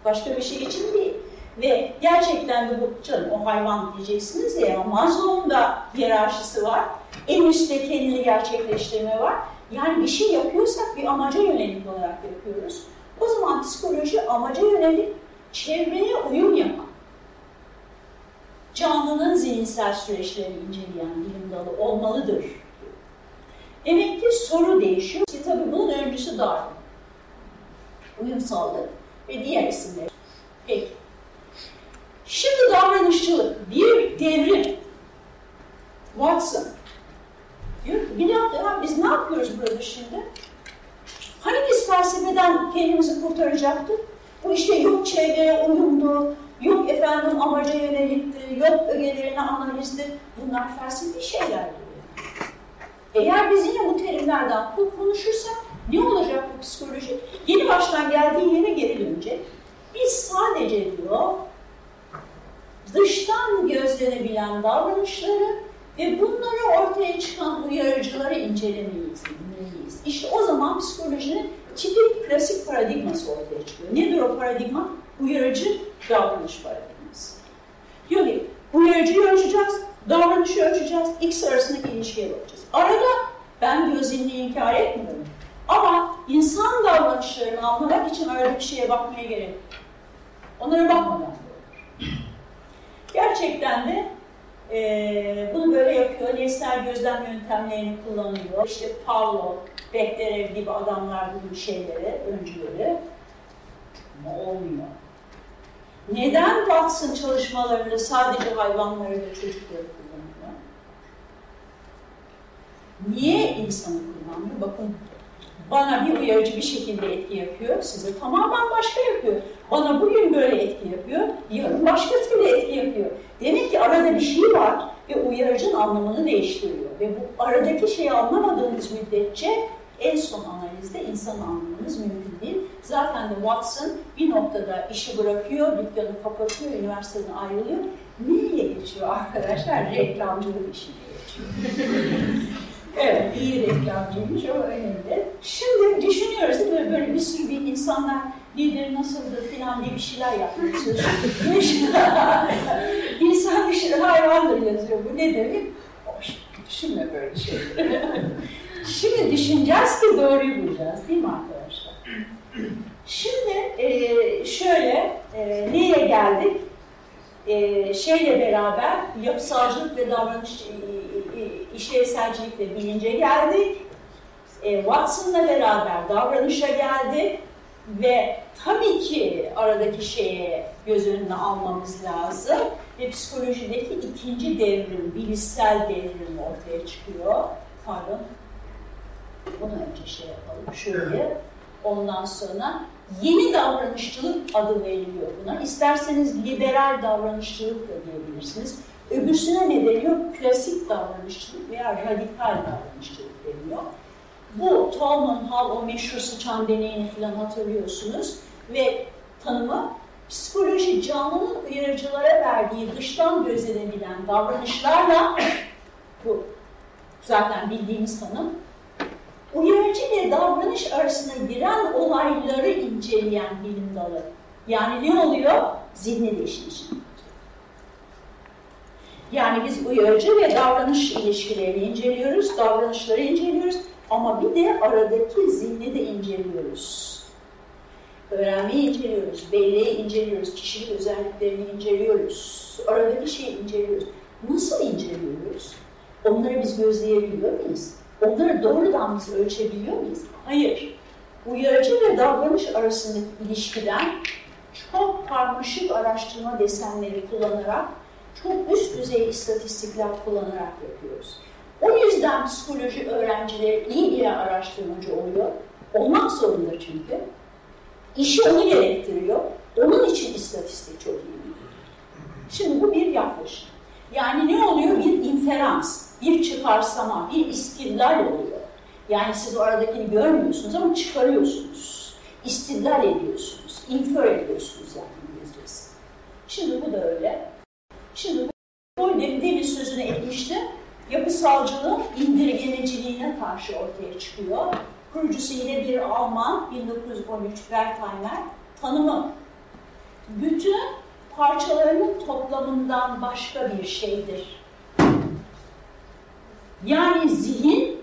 Başka bir şey için değil. Ve gerçekten de bu canım o hayvan diyeceksiniz ya Maslow'un da hiyerarşisi var. En üstte kendini gerçekleştirme var. Yani bir şey yapıyorsak bir amaca yönelik olarak yapıyoruz. O zaman psikoloji amaca yönelik çevreye uyum yapan, canlının zihinsel süreçlerini inceleyen bilim dalı olmalıdır. Demek ki soru değişiyor. İşte tabii bunun öncüsü Darwin. Uyumsallık ve diğer isimler. Peki. Şimdi davranışçılık bir devrim. Watson diyor ki bir dakika biz ne yapıyoruz burada şimdi? Hani biz felsefeden kendimizi kurtaracaktık? Bu işte yok çevreye uyumdu, yok efendim amaca yönelikti, yok ögelerine analizdi. Bunlar felsefi şeyler diyor. Eğer biz yine bu terimlerden konuşursak ne olacak bu psikoloji? Yeni baştan geldiği yere geri dönecek. Biz sadece diyor dıştan gözlenebilen davranışları ve bunları ortaya çıkan uyarıcıları incelemeliyiz, bilmeliyiz. İşte o zaman psikolojinin tipik klasik paradigması ortaya çıkıyor. Nedir o paradigma? Uyarıcı davranış paradigması. Diyor ki, uyarıcıyı ölçeceğiz, davranışı ölçeceğiz, X arasındaki ilişkiye bakacağız. Arada ben gözünlüğü inkar etmiyorum. Ama insan davranışlarını anlamak için öyle bir şeye bakmaya gerek. Onlara bakmadan Gerçekten de e, bunu böyle yapıyor. Nesnel gözlem yöntemlerini kullanıyor. İşte Pavlov, Bechterev gibi adamlar bu şeylere, öncüleri ama olmuyor. Neden Watson çalışmalarında sadece hayvanları ve çocukları kullanıyor? Niye insanı kullanmıyor? Bakın bana bir uyarıcı bir şekilde etki yapıyor, size tamamen başka yapıyor. Bana bugün böyle etki yapıyor, yarın başka türlü etki yapıyor. Demek ki arada bir şey var ve uyarıcın anlamını değiştiriyor. Ve bu aradaki şeyi anlamadığınız müddetçe en son analizde insan anlamanız mümkün değil. Zaten de Watson bir noktada işi bırakıyor, dükkanı kapatıyor, üniversiteden ayrılıyor. Neye geçiyor arkadaşlar? Reklamcılık işine geçiyor. Evet, iyi reklamcıymış, o önemli. Şimdi düşünüyoruz değil mi? Böyle bir sürü bir insanlar lider nasıldır filan diye bir şeyler yapmaya. İnsan bir şey hayvandır yazıyor. Bu ne demek? Hoş, düşünme böyle şeyleri. Şimdi düşüneceğiz ki doğruyu bulacağız değil mi arkadaşlar? Şimdi e, şöyle, e, neye geldik? E, şeyle beraber yapısalcılık ve davranış e, işlevselcilikle bilince geldik. E, Watson'la beraber davranışa geldik ve tabii ki aradaki şeye göz önüne almamız lazım ve psikolojideki ikinci devrim, bilişsel devrim ortaya çıkıyor. Pardon. Bunu önce şey yapalım, şöyle. Ondan sonra yeni davranışçılık adı veriliyor buna. İsterseniz liberal davranışçılık da diyebilirsiniz. Öbürsüne ne deniyor? Klasik davranışçılık veya radikal davranışçılık deniyor. Bu Tolman Hall o meşhur sıçan deneyini falan hatırlıyorsunuz ve tanımı psikoloji canlının uyarıcılara verdiği dıştan gözlenebilen davranışlarla bu zaten bildiğimiz tanım uyarıcı ile davranış arasında giren olayları inceleyen bilim dalı. Yani ne oluyor? Zihni de işin içine. Yani biz uyarıcı ve davranış ilişkilerini inceliyoruz, davranışları inceliyoruz ama bir de aradaki zihni de inceliyoruz. Öğrenmeyi inceliyoruz, belleği inceliyoruz, kişilik özelliklerini inceliyoruz, aradaki şeyi inceliyoruz. Nasıl inceliyoruz? Onları biz gözleyebiliyor muyuz? Onları doğrudan biz ölçebiliyor muyuz? Hayır. Uyarıcı ve davranış arasındaki ilişkiden çok karmaşık araştırma desenleri kullanarak, çok üst düzey istatistikler kullanarak yapıyoruz. O yüzden psikoloji öğrencileri iyi bir araştırmacı oluyor. Olmak zorunda çünkü. İşi onu gerektiriyor. Onun için istatistik çok iyi. Şimdi bu bir yaklaşım. Yani ne oluyor? Bir inferans, bir çıkarsama, bir istidlal oluyor. Yani siz aradakini görmüyorsunuz ama çıkarıyorsunuz. İstidlal ediyorsunuz, infer ediyorsunuz yani İngilizcesi. Şimdi bu da öyle. Şimdi bu demin sözünü etmiştim yapısalcılığın indirgemeciliğine karşı ortaya çıkıyor. Kurucusu yine bir Alman, 1913 Wertheimer tanımı. Bütün parçalarının toplamından başka bir şeydir. Yani zihin,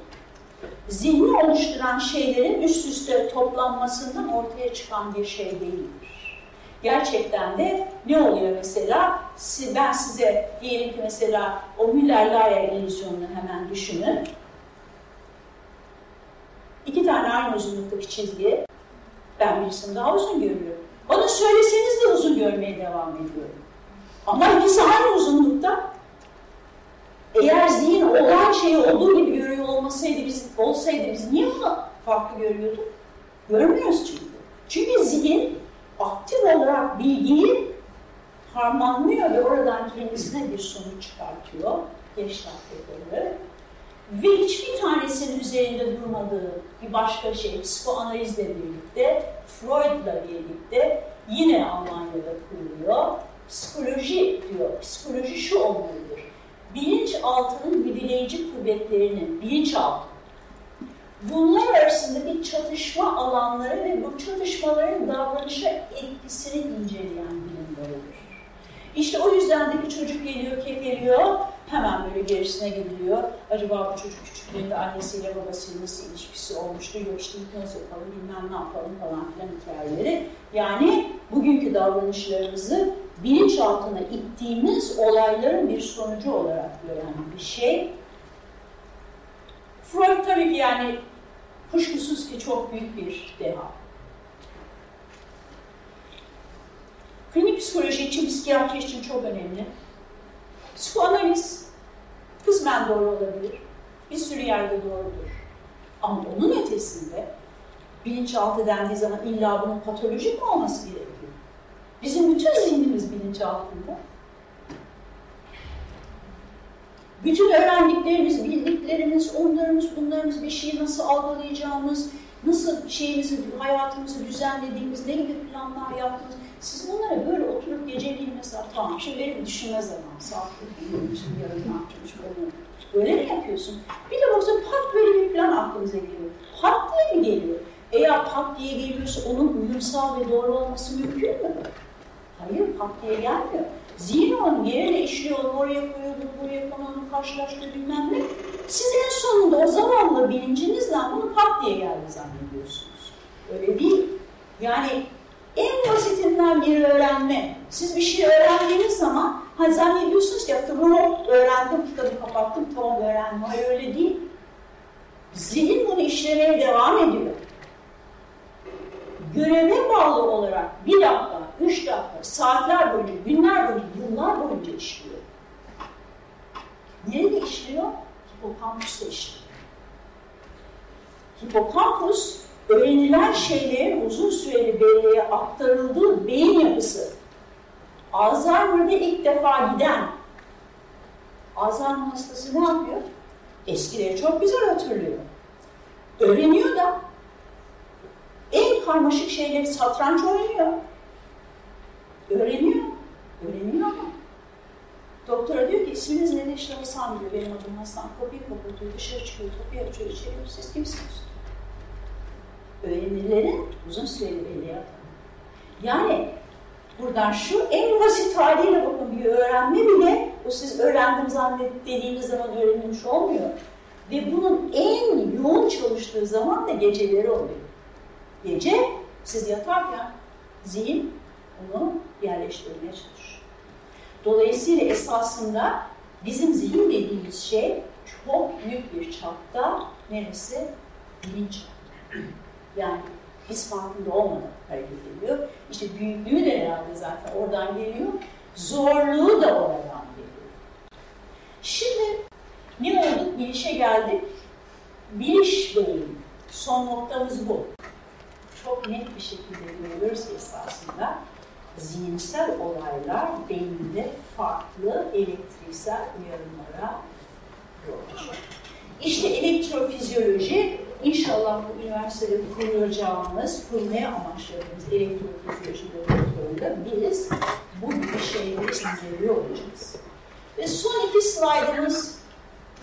zihni oluşturan şeylerin üst üste toplanmasından ortaya çıkan bir şey değildir. Gerçekten de ne oluyor mesela? Ben size diyelim ki mesela o Müller-Lyer illüzyonunu hemen düşünün. İki tane aynı uzunluktaki çizgi. Ben birisini daha uzun görüyorum. Bana söyleseniz de uzun görmeye devam ediyorum. Ama ikisi aynı uzunlukta. Eğer zihin olan şeyi olduğu gibi görüyor olmasaydı biz, olsaydı biz niye bunu farklı görüyorduk? Görmüyoruz çünkü. Çünkü zihin aktif olarak bilgiyi harmanlıyor ve oradan kendisine bir sonuç çıkartıyor. Geçtak yapıları. Ve hiçbir tanesinin üzerinde durmadığı bir başka şey psikoanalizle birlikte, Freud'la birlikte yine Almanya'da kuruluyor. Psikoloji diyor, psikoloji şu olmalıdır. Bilinçaltının güdüleyici kuvvetlerinin, bilinçaltı, bunlar arasında bir çatışma alanları ve bu çatışmaların davranışa etkisini inceleyen bilim dalıdır. İşte o yüzden de bir çocuk geliyor, kekeliyor, hemen böyle gerisine gidiliyor. Acaba bu çocuk küçüklüğünde annesiyle babasıyla nasıl ilişkisi olmuştu, yok işte hipnoz yapalım, bilmem ne yapalım falan filan hikayeleri. Yani bugünkü davranışlarımızı bilinçaltına ittiğimiz olayların bir sonucu olarak gören bir şey. Freud tabii ki yani kuşkusuz ki çok büyük bir deha. Klinik psikoloji için, psikiyatri için çok önemli. Psikoanaliz kısmen doğru olabilir. Bir sürü yerde doğrudur. Ama onun ötesinde bilinçaltı dendiği zaman illa bunun patolojik mi olması gerekiyor? Bizim bütün zihnimiz bilinçaltında. Bütün öğrendiklerimiz, bildiklerimiz, onlarımız, bunlarımız bir şeyi nasıl algılayacağımız, nasıl şeyimizi, hayatımızı düzenlediğimiz, ne gibi planlar yaptığımız, siz bunlara böyle oturup geceliğin mesela tamam şimdi benim düşünme zamanı, saat şimdi yarın ne yapacağım, şöyle Böyle mi yapıyorsun? Bir de baksa pat böyle bir plan aklınıza geliyor. Pat diye mi geliyor? Eğer pat diye geliyorsa onun uyumsal ve doğru olması mümkün mü? Hayır, pat diye gelmiyor. Zihin onun yerine işliyor, oraya koyuyordu, buraya konanı karşılaştı bilmem ne. Siz en sonunda o zamanla bilincinizle bunu pat diye geldi zannediyorsunuz. Öyle değil. Yani en basitinden bir öğrenme. Siz bir şey öğrendiğiniz zaman ha zannediyorsunuz ki tamam öğrendim, kitabı kapattım, tamam öğrendim. Hayır öyle değil. Zihin bunu işlemeye devam ediyor. Göreve bağlı olarak bir dakika, üç dakika, saatler boyunca, günler boyunca, yıllar boyunca işliyor. Nerede işliyor? Hipokampusta işliyor. Hipokampus, öğrenilen şeylerin uzun süreli belleğe aktarıldığı beyin yapısı. Alzheimer'da ilk defa giden Alzheimer hastası ne yapıyor? Eskileri çok güzel hatırlıyor. Öğreniyor da en karmaşık şeyleri satranç oynuyor. Öğreniyor. Öğreniyor ama. Doktora diyor ki isminiz ne? İşte Hasan diyor. Benim adım Hasan. Kapıyı kapatıyor. Dışarı çıkıyor. Kapıyı açıyor. İçeri Siz kimsiniz? Öğrenilerin uzun süreli belli Yani buradan şu en basit haliyle bakın bir öğrenme bile o siz öğrendim zannet dediğiniz zaman öğrenilmiş olmuyor. Ve bunun en yoğun çalıştığı zaman da geceleri oluyor. Gece siz yatarken zihin onu yerleştirmeye çalışıyor. Dolayısıyla esasında bizim zihin dediğimiz şey çok büyük bir çapta neresi? Bilinç Yani biz farkında olmadan hareket ediyor. İşte büyüklüğü de herhalde zaten oradan geliyor. Zorluğu da oradan geliyor. Şimdi ne olduk? Bilişe geldik. Biliş bölümü. Son noktamız bu çok net bir şekilde görüyoruz esasında zihinsel olaylar beyinde farklı elektriksel uyarımlara yol açıyor. İşte elektrofizyoloji inşallah bu üniversitede kuracağımız, kurmaya amaçladığımız elektrofizyoloji laboratuvarında biz bu gibi şeyleri inceliyor olacağız. Ve son iki slaydımız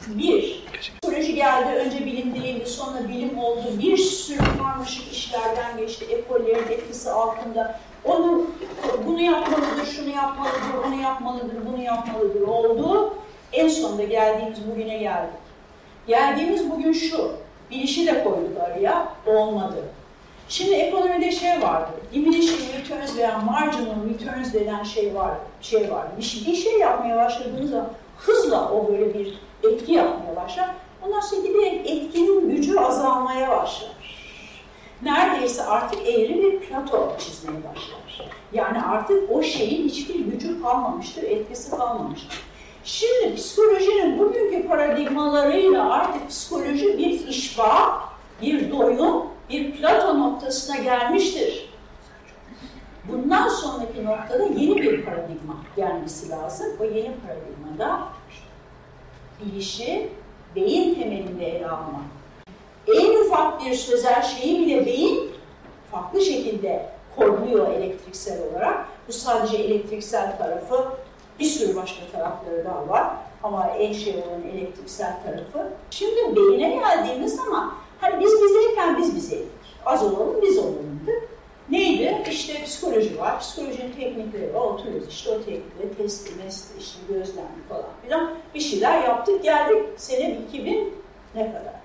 bir, psikoloji geldi, önce bilim değildi, sonra bilim oldu. Bir sürü karmaşık işlerden geçti, ekollerin etkisi altında. Onu, bunu yapmalıdır, şunu yapmalıdır, onu yapmalıdır, bunu yapmalıdır oldu. En sonunda geldiğimiz bugüne geldik. Geldiğimiz bugün şu, bilişi de koyduk araya, olmadı. Şimdi ekonomide şey vardı, diminishing returns veya marginal returns denen şey var, şey var. Bir, bir şey yapmaya başladığınızda hızla o böyle bir etki yapmaya başlar. Ondan sonra giderek etkinin gücü azalmaya başlar. Neredeyse artık eğri bir plato çizmeye başlar. Yani artık o şeyin hiçbir gücü kalmamıştır, etkisi kalmamıştır. Şimdi psikolojinin bugünkü paradigmalarıyla artık psikoloji bir işba, bir doyum, bir plato noktasına gelmiştir. Bundan sonraki noktada yeni bir paradigma gelmesi lazım. O yeni paradigmada bilişi beyin temelinde ele almak. En ufak bir sözel şeyi bile beyin farklı şekilde kodluyor elektriksel olarak. Bu sadece elektriksel tarafı, bir sürü başka tarafları daha var. Ama en şey olan elektriksel tarafı. Şimdi beyine geldiğimiz zaman hani biz bizeyken biz bizeydik. Az olalım biz olalımdı. Neydi? İşte psikoloji var, psikolojinin teknikleri var, oturuyoruz işte o teknikleri, testi, mesti, işte gözlemli falan filan bir şeyler yaptık, geldik sene 2000 ne kadar?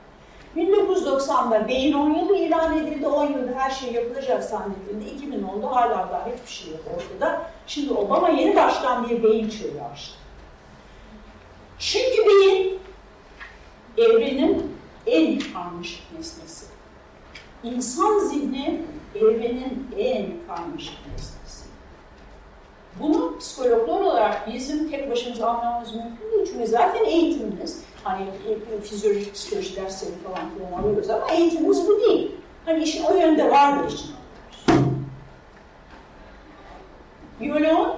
1990'da beyin 10 yılı ilan edildi, 10 yılda her şey yapılacak zannedildi. 2000 oldu, hala daha hiçbir şey yok ortada. Şimdi Obama yeni baştan bir beyin çığırı açtı. Çünkü beyin evrenin en karmaşık nesnesi. İnsan zihni evrenin en karmaşık nesnesi. Bunu psikologlar olarak bizim tek başımıza anlamamız mümkün değil. Çünkü zaten eğitimimiz, hani fizyolojik psikoloji dersleri falan filan alıyoruz ama eğitimimiz bu değil. Hani işin o yönde var mı için Biyoloğun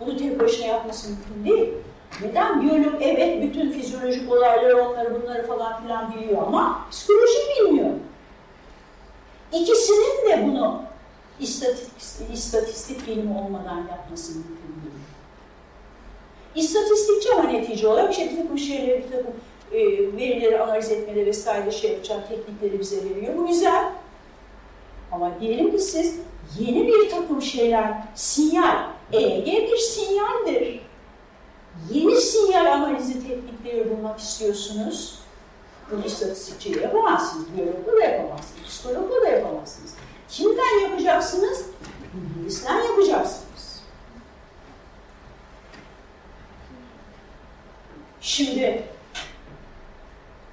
bunu tek başına yapması mümkün değil. Neden? Biyolog evet bütün fizyolojik olayları, onları bunları falan filan biliyor ama psikoloji bilmiyor. İkisinin de bunu istatistik, istatistik bilimi olmadan yapması mümkün değil. İstatistikçi ama netice olarak işte bir takım şeyleri, bir takım e, verileri analiz etmede vesaire şey yapacak teknikleri bize veriyor. Bu güzel. Ama diyelim ki siz yeni bir takım şeyler, sinyal, EEG bir sinyaldir. Yeni sinyal analizi teknikleri bulmak istiyorsunuz. Bunu istatistikçiyle yapamazsınız, biyologla da yapamazsınız, psikologla da yapamazsınız. Kimden yapacaksınız? İngilizden yapacaksınız. Şimdi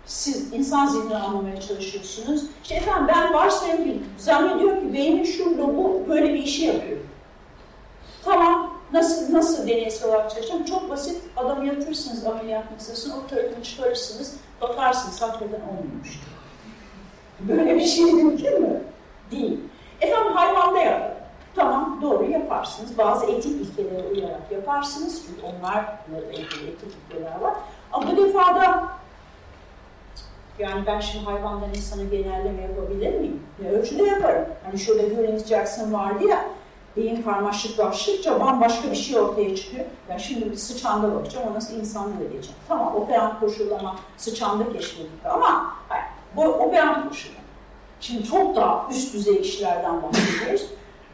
siz insan zihnini anlamaya çalışıyorsunuz. İşte efendim ben varsayım zannediyor ki beynin şu bu böyle bir işi yapıyor. Tamam nasıl nasıl deneysel olarak çalışacağım? Çok basit. Adamı yatırsınız ameliyat masasına, o çıkarırsınız, bakarsınız hakikaten olmuyormuş. Böyle bir şey mümkün mü? Değil. Efendim hayvanda yapar. Tamam doğru yaparsınız. Bazı etik ilkelere uyarak yaparsınız. Çünkü onlarla ilgili etik ilkeler var. Ama bu defada yani ben şimdi hayvandan insana genelleme yapabilir miyim? Ne ölçüde yaparım? Hani şöyle Hürriyet Jackson vardı ya, beyin karmaşıklaştıkça bambaşka bir şey ortaya çıkıyor. Ben şimdi bir sıçanda bakacağım, o nasıl insanla diyeceğim. Tamam, operant koşullama sıçanda keşfedildi ama hayır, bu operant koşullama. Şimdi çok daha üst düzey işlerden bahsediyoruz.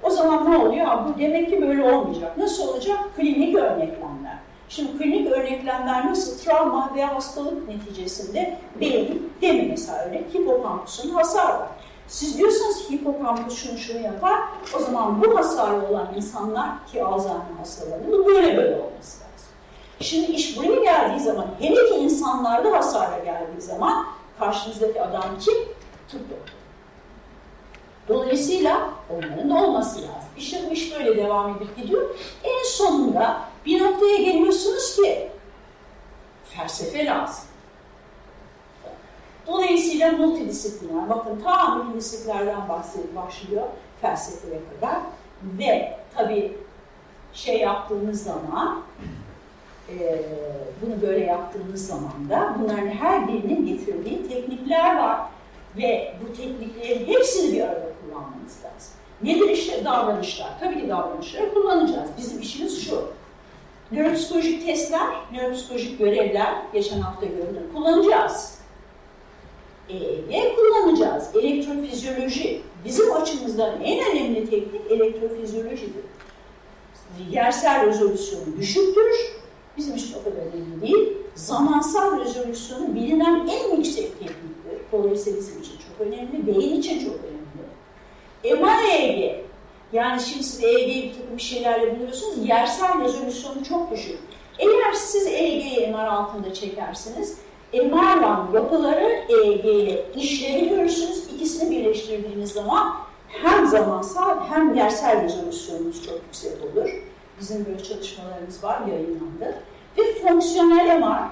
O zaman ne oluyor? Bu demek ki böyle olmayacak. Nasıl olacak? Klinik örneklemler. Şimdi klinik örneklemler nasıl? Travma veya hastalık neticesinde beyin, demin mesela örnek hipokampusun hasar var. Siz diyorsanız hipokampus şunu şunu yapar, o zaman bu hasarlı olan insanlar ki Alzheimer hastalarının böyle böyle olması lazım. Şimdi iş buraya geldiği zaman, hele ki insanlarda hasara geldiği zaman karşınızdaki adam kim? Tıp. Dolayısıyla onların da olması lazım. İşte bu iş böyle devam edip gidiyor. En sonunda bir noktaya geliyorsunuz ki felsefe lazım. Dolayısıyla multidisipliner, bakın ta multidisiplinlerden başlıyor felsefeye kadar ve tabii şey yaptığınız zaman e, bunu böyle yaptığınız zaman da bunların her birinin getirdiği teknikler var ve bu tekniklerin hepsini bir arada kullanmanız lazım. Nedir işte davranışlar? Tabii ki davranışları kullanacağız. Bizim işimiz şu. Nöropsikolojik testler, nöropsikolojik görevler, geçen hafta gördüm, kullanacağız. EEG kullanacağız. Elektrofizyoloji. Bizim açımızdan en önemli teknik elektrofizyolojidir. Yersel rezolüsyonu düşüktür. Bizim için o kadar önemli değil. Zamansal rezolüsyonu bilinen en yüksek tekniktir. Dolayısıyla bizim için çok önemli. Beyin için çok önemli. MR-EEG yani şimdi siz EEG'yi bir takım bir şeylerle buluyorsunuz. Yersel rezolüsyonu çok düşük. Eğer siz EEG'yi MR altında çekersiniz, MR yapıları EEG ile işlevi görürsünüz. İkisini birleştirdiğiniz zaman hem zamansal hem yersel rezolüsyonunuz çok yüksek olur. Bizim böyle çalışmalarımız var, yayınlandı. Ve fonksiyonel MR,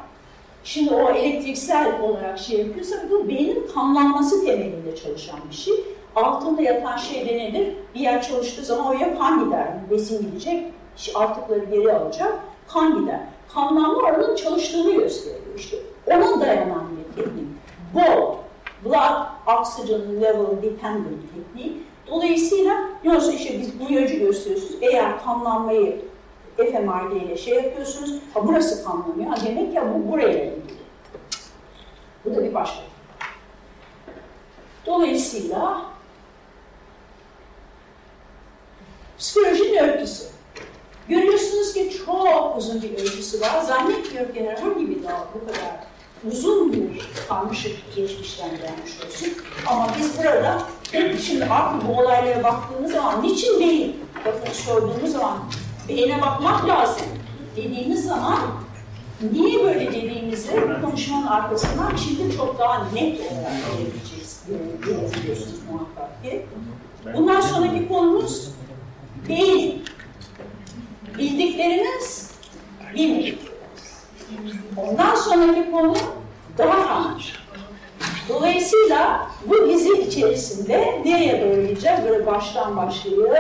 şimdi o elektriksel olarak şey yapıyorsa bu beynin kanlanması temelinde çalışan bir şey. Altında yatan şey de nedir? Bir yer çalıştığı zaman oraya kan gider. Besin gidecek, artıkları geri alacak, kan gider. Kanlanma oranın çalıştığını gösteriyor işte. Ona dayanan bir teknik. BOD, Blood Oxygen Level Dependent tekniği. Dolayısıyla yoksa işte biz uyarıcı gösteriyorsunuz. Eğer kanlanmayı fMRD ile şey yapıyorsunuz, ha burası kanlanıyor, ha demek ya bu buraya ilgili. Bu da bir başka. Dolayısıyla psikolojinin öyküsü. Görüyorsunuz ki çok uzun bir öyküsü var. Zannetmiyorum ki herhangi bir dağ bu kadar uzun bir karmaşık geçmişten gelmiş olsun. Ama biz burada şimdi artık bu olaylara baktığımız zaman niçin değil? Bakın sorduğumuz zaman beyne bakmak lazım dediğimiz zaman niye böyle dediğimizi bu konuşmanın arkasından şimdi çok daha net olarak görebileceğiz. Görebiliyorsunuz muhakkak ki. Bundan sonraki konumuz beyin. Bildikleriniz bilmedikleriniz. Ondan sonraki konu daha Dolayısıyla bu dizi içerisinde nereye doğru gideceğiz? Böyle baştan başlıyor.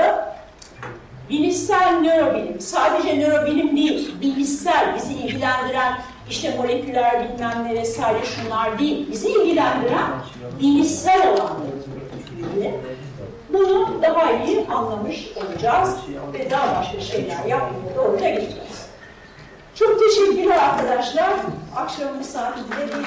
Bilişsel nörobilim, sadece nörobilim değil, bilişsel, bizi ilgilendiren işte moleküler bilmem ne vesaire şunlar değil, bizi ilgilendiren bilişsel olanları. Bunu daha iyi anlamış olacağız ve daha başka şeyler yapmaya doğru da gideceğiz. Çok teşekkürler arkadaşlar. Akşamın saatinde bir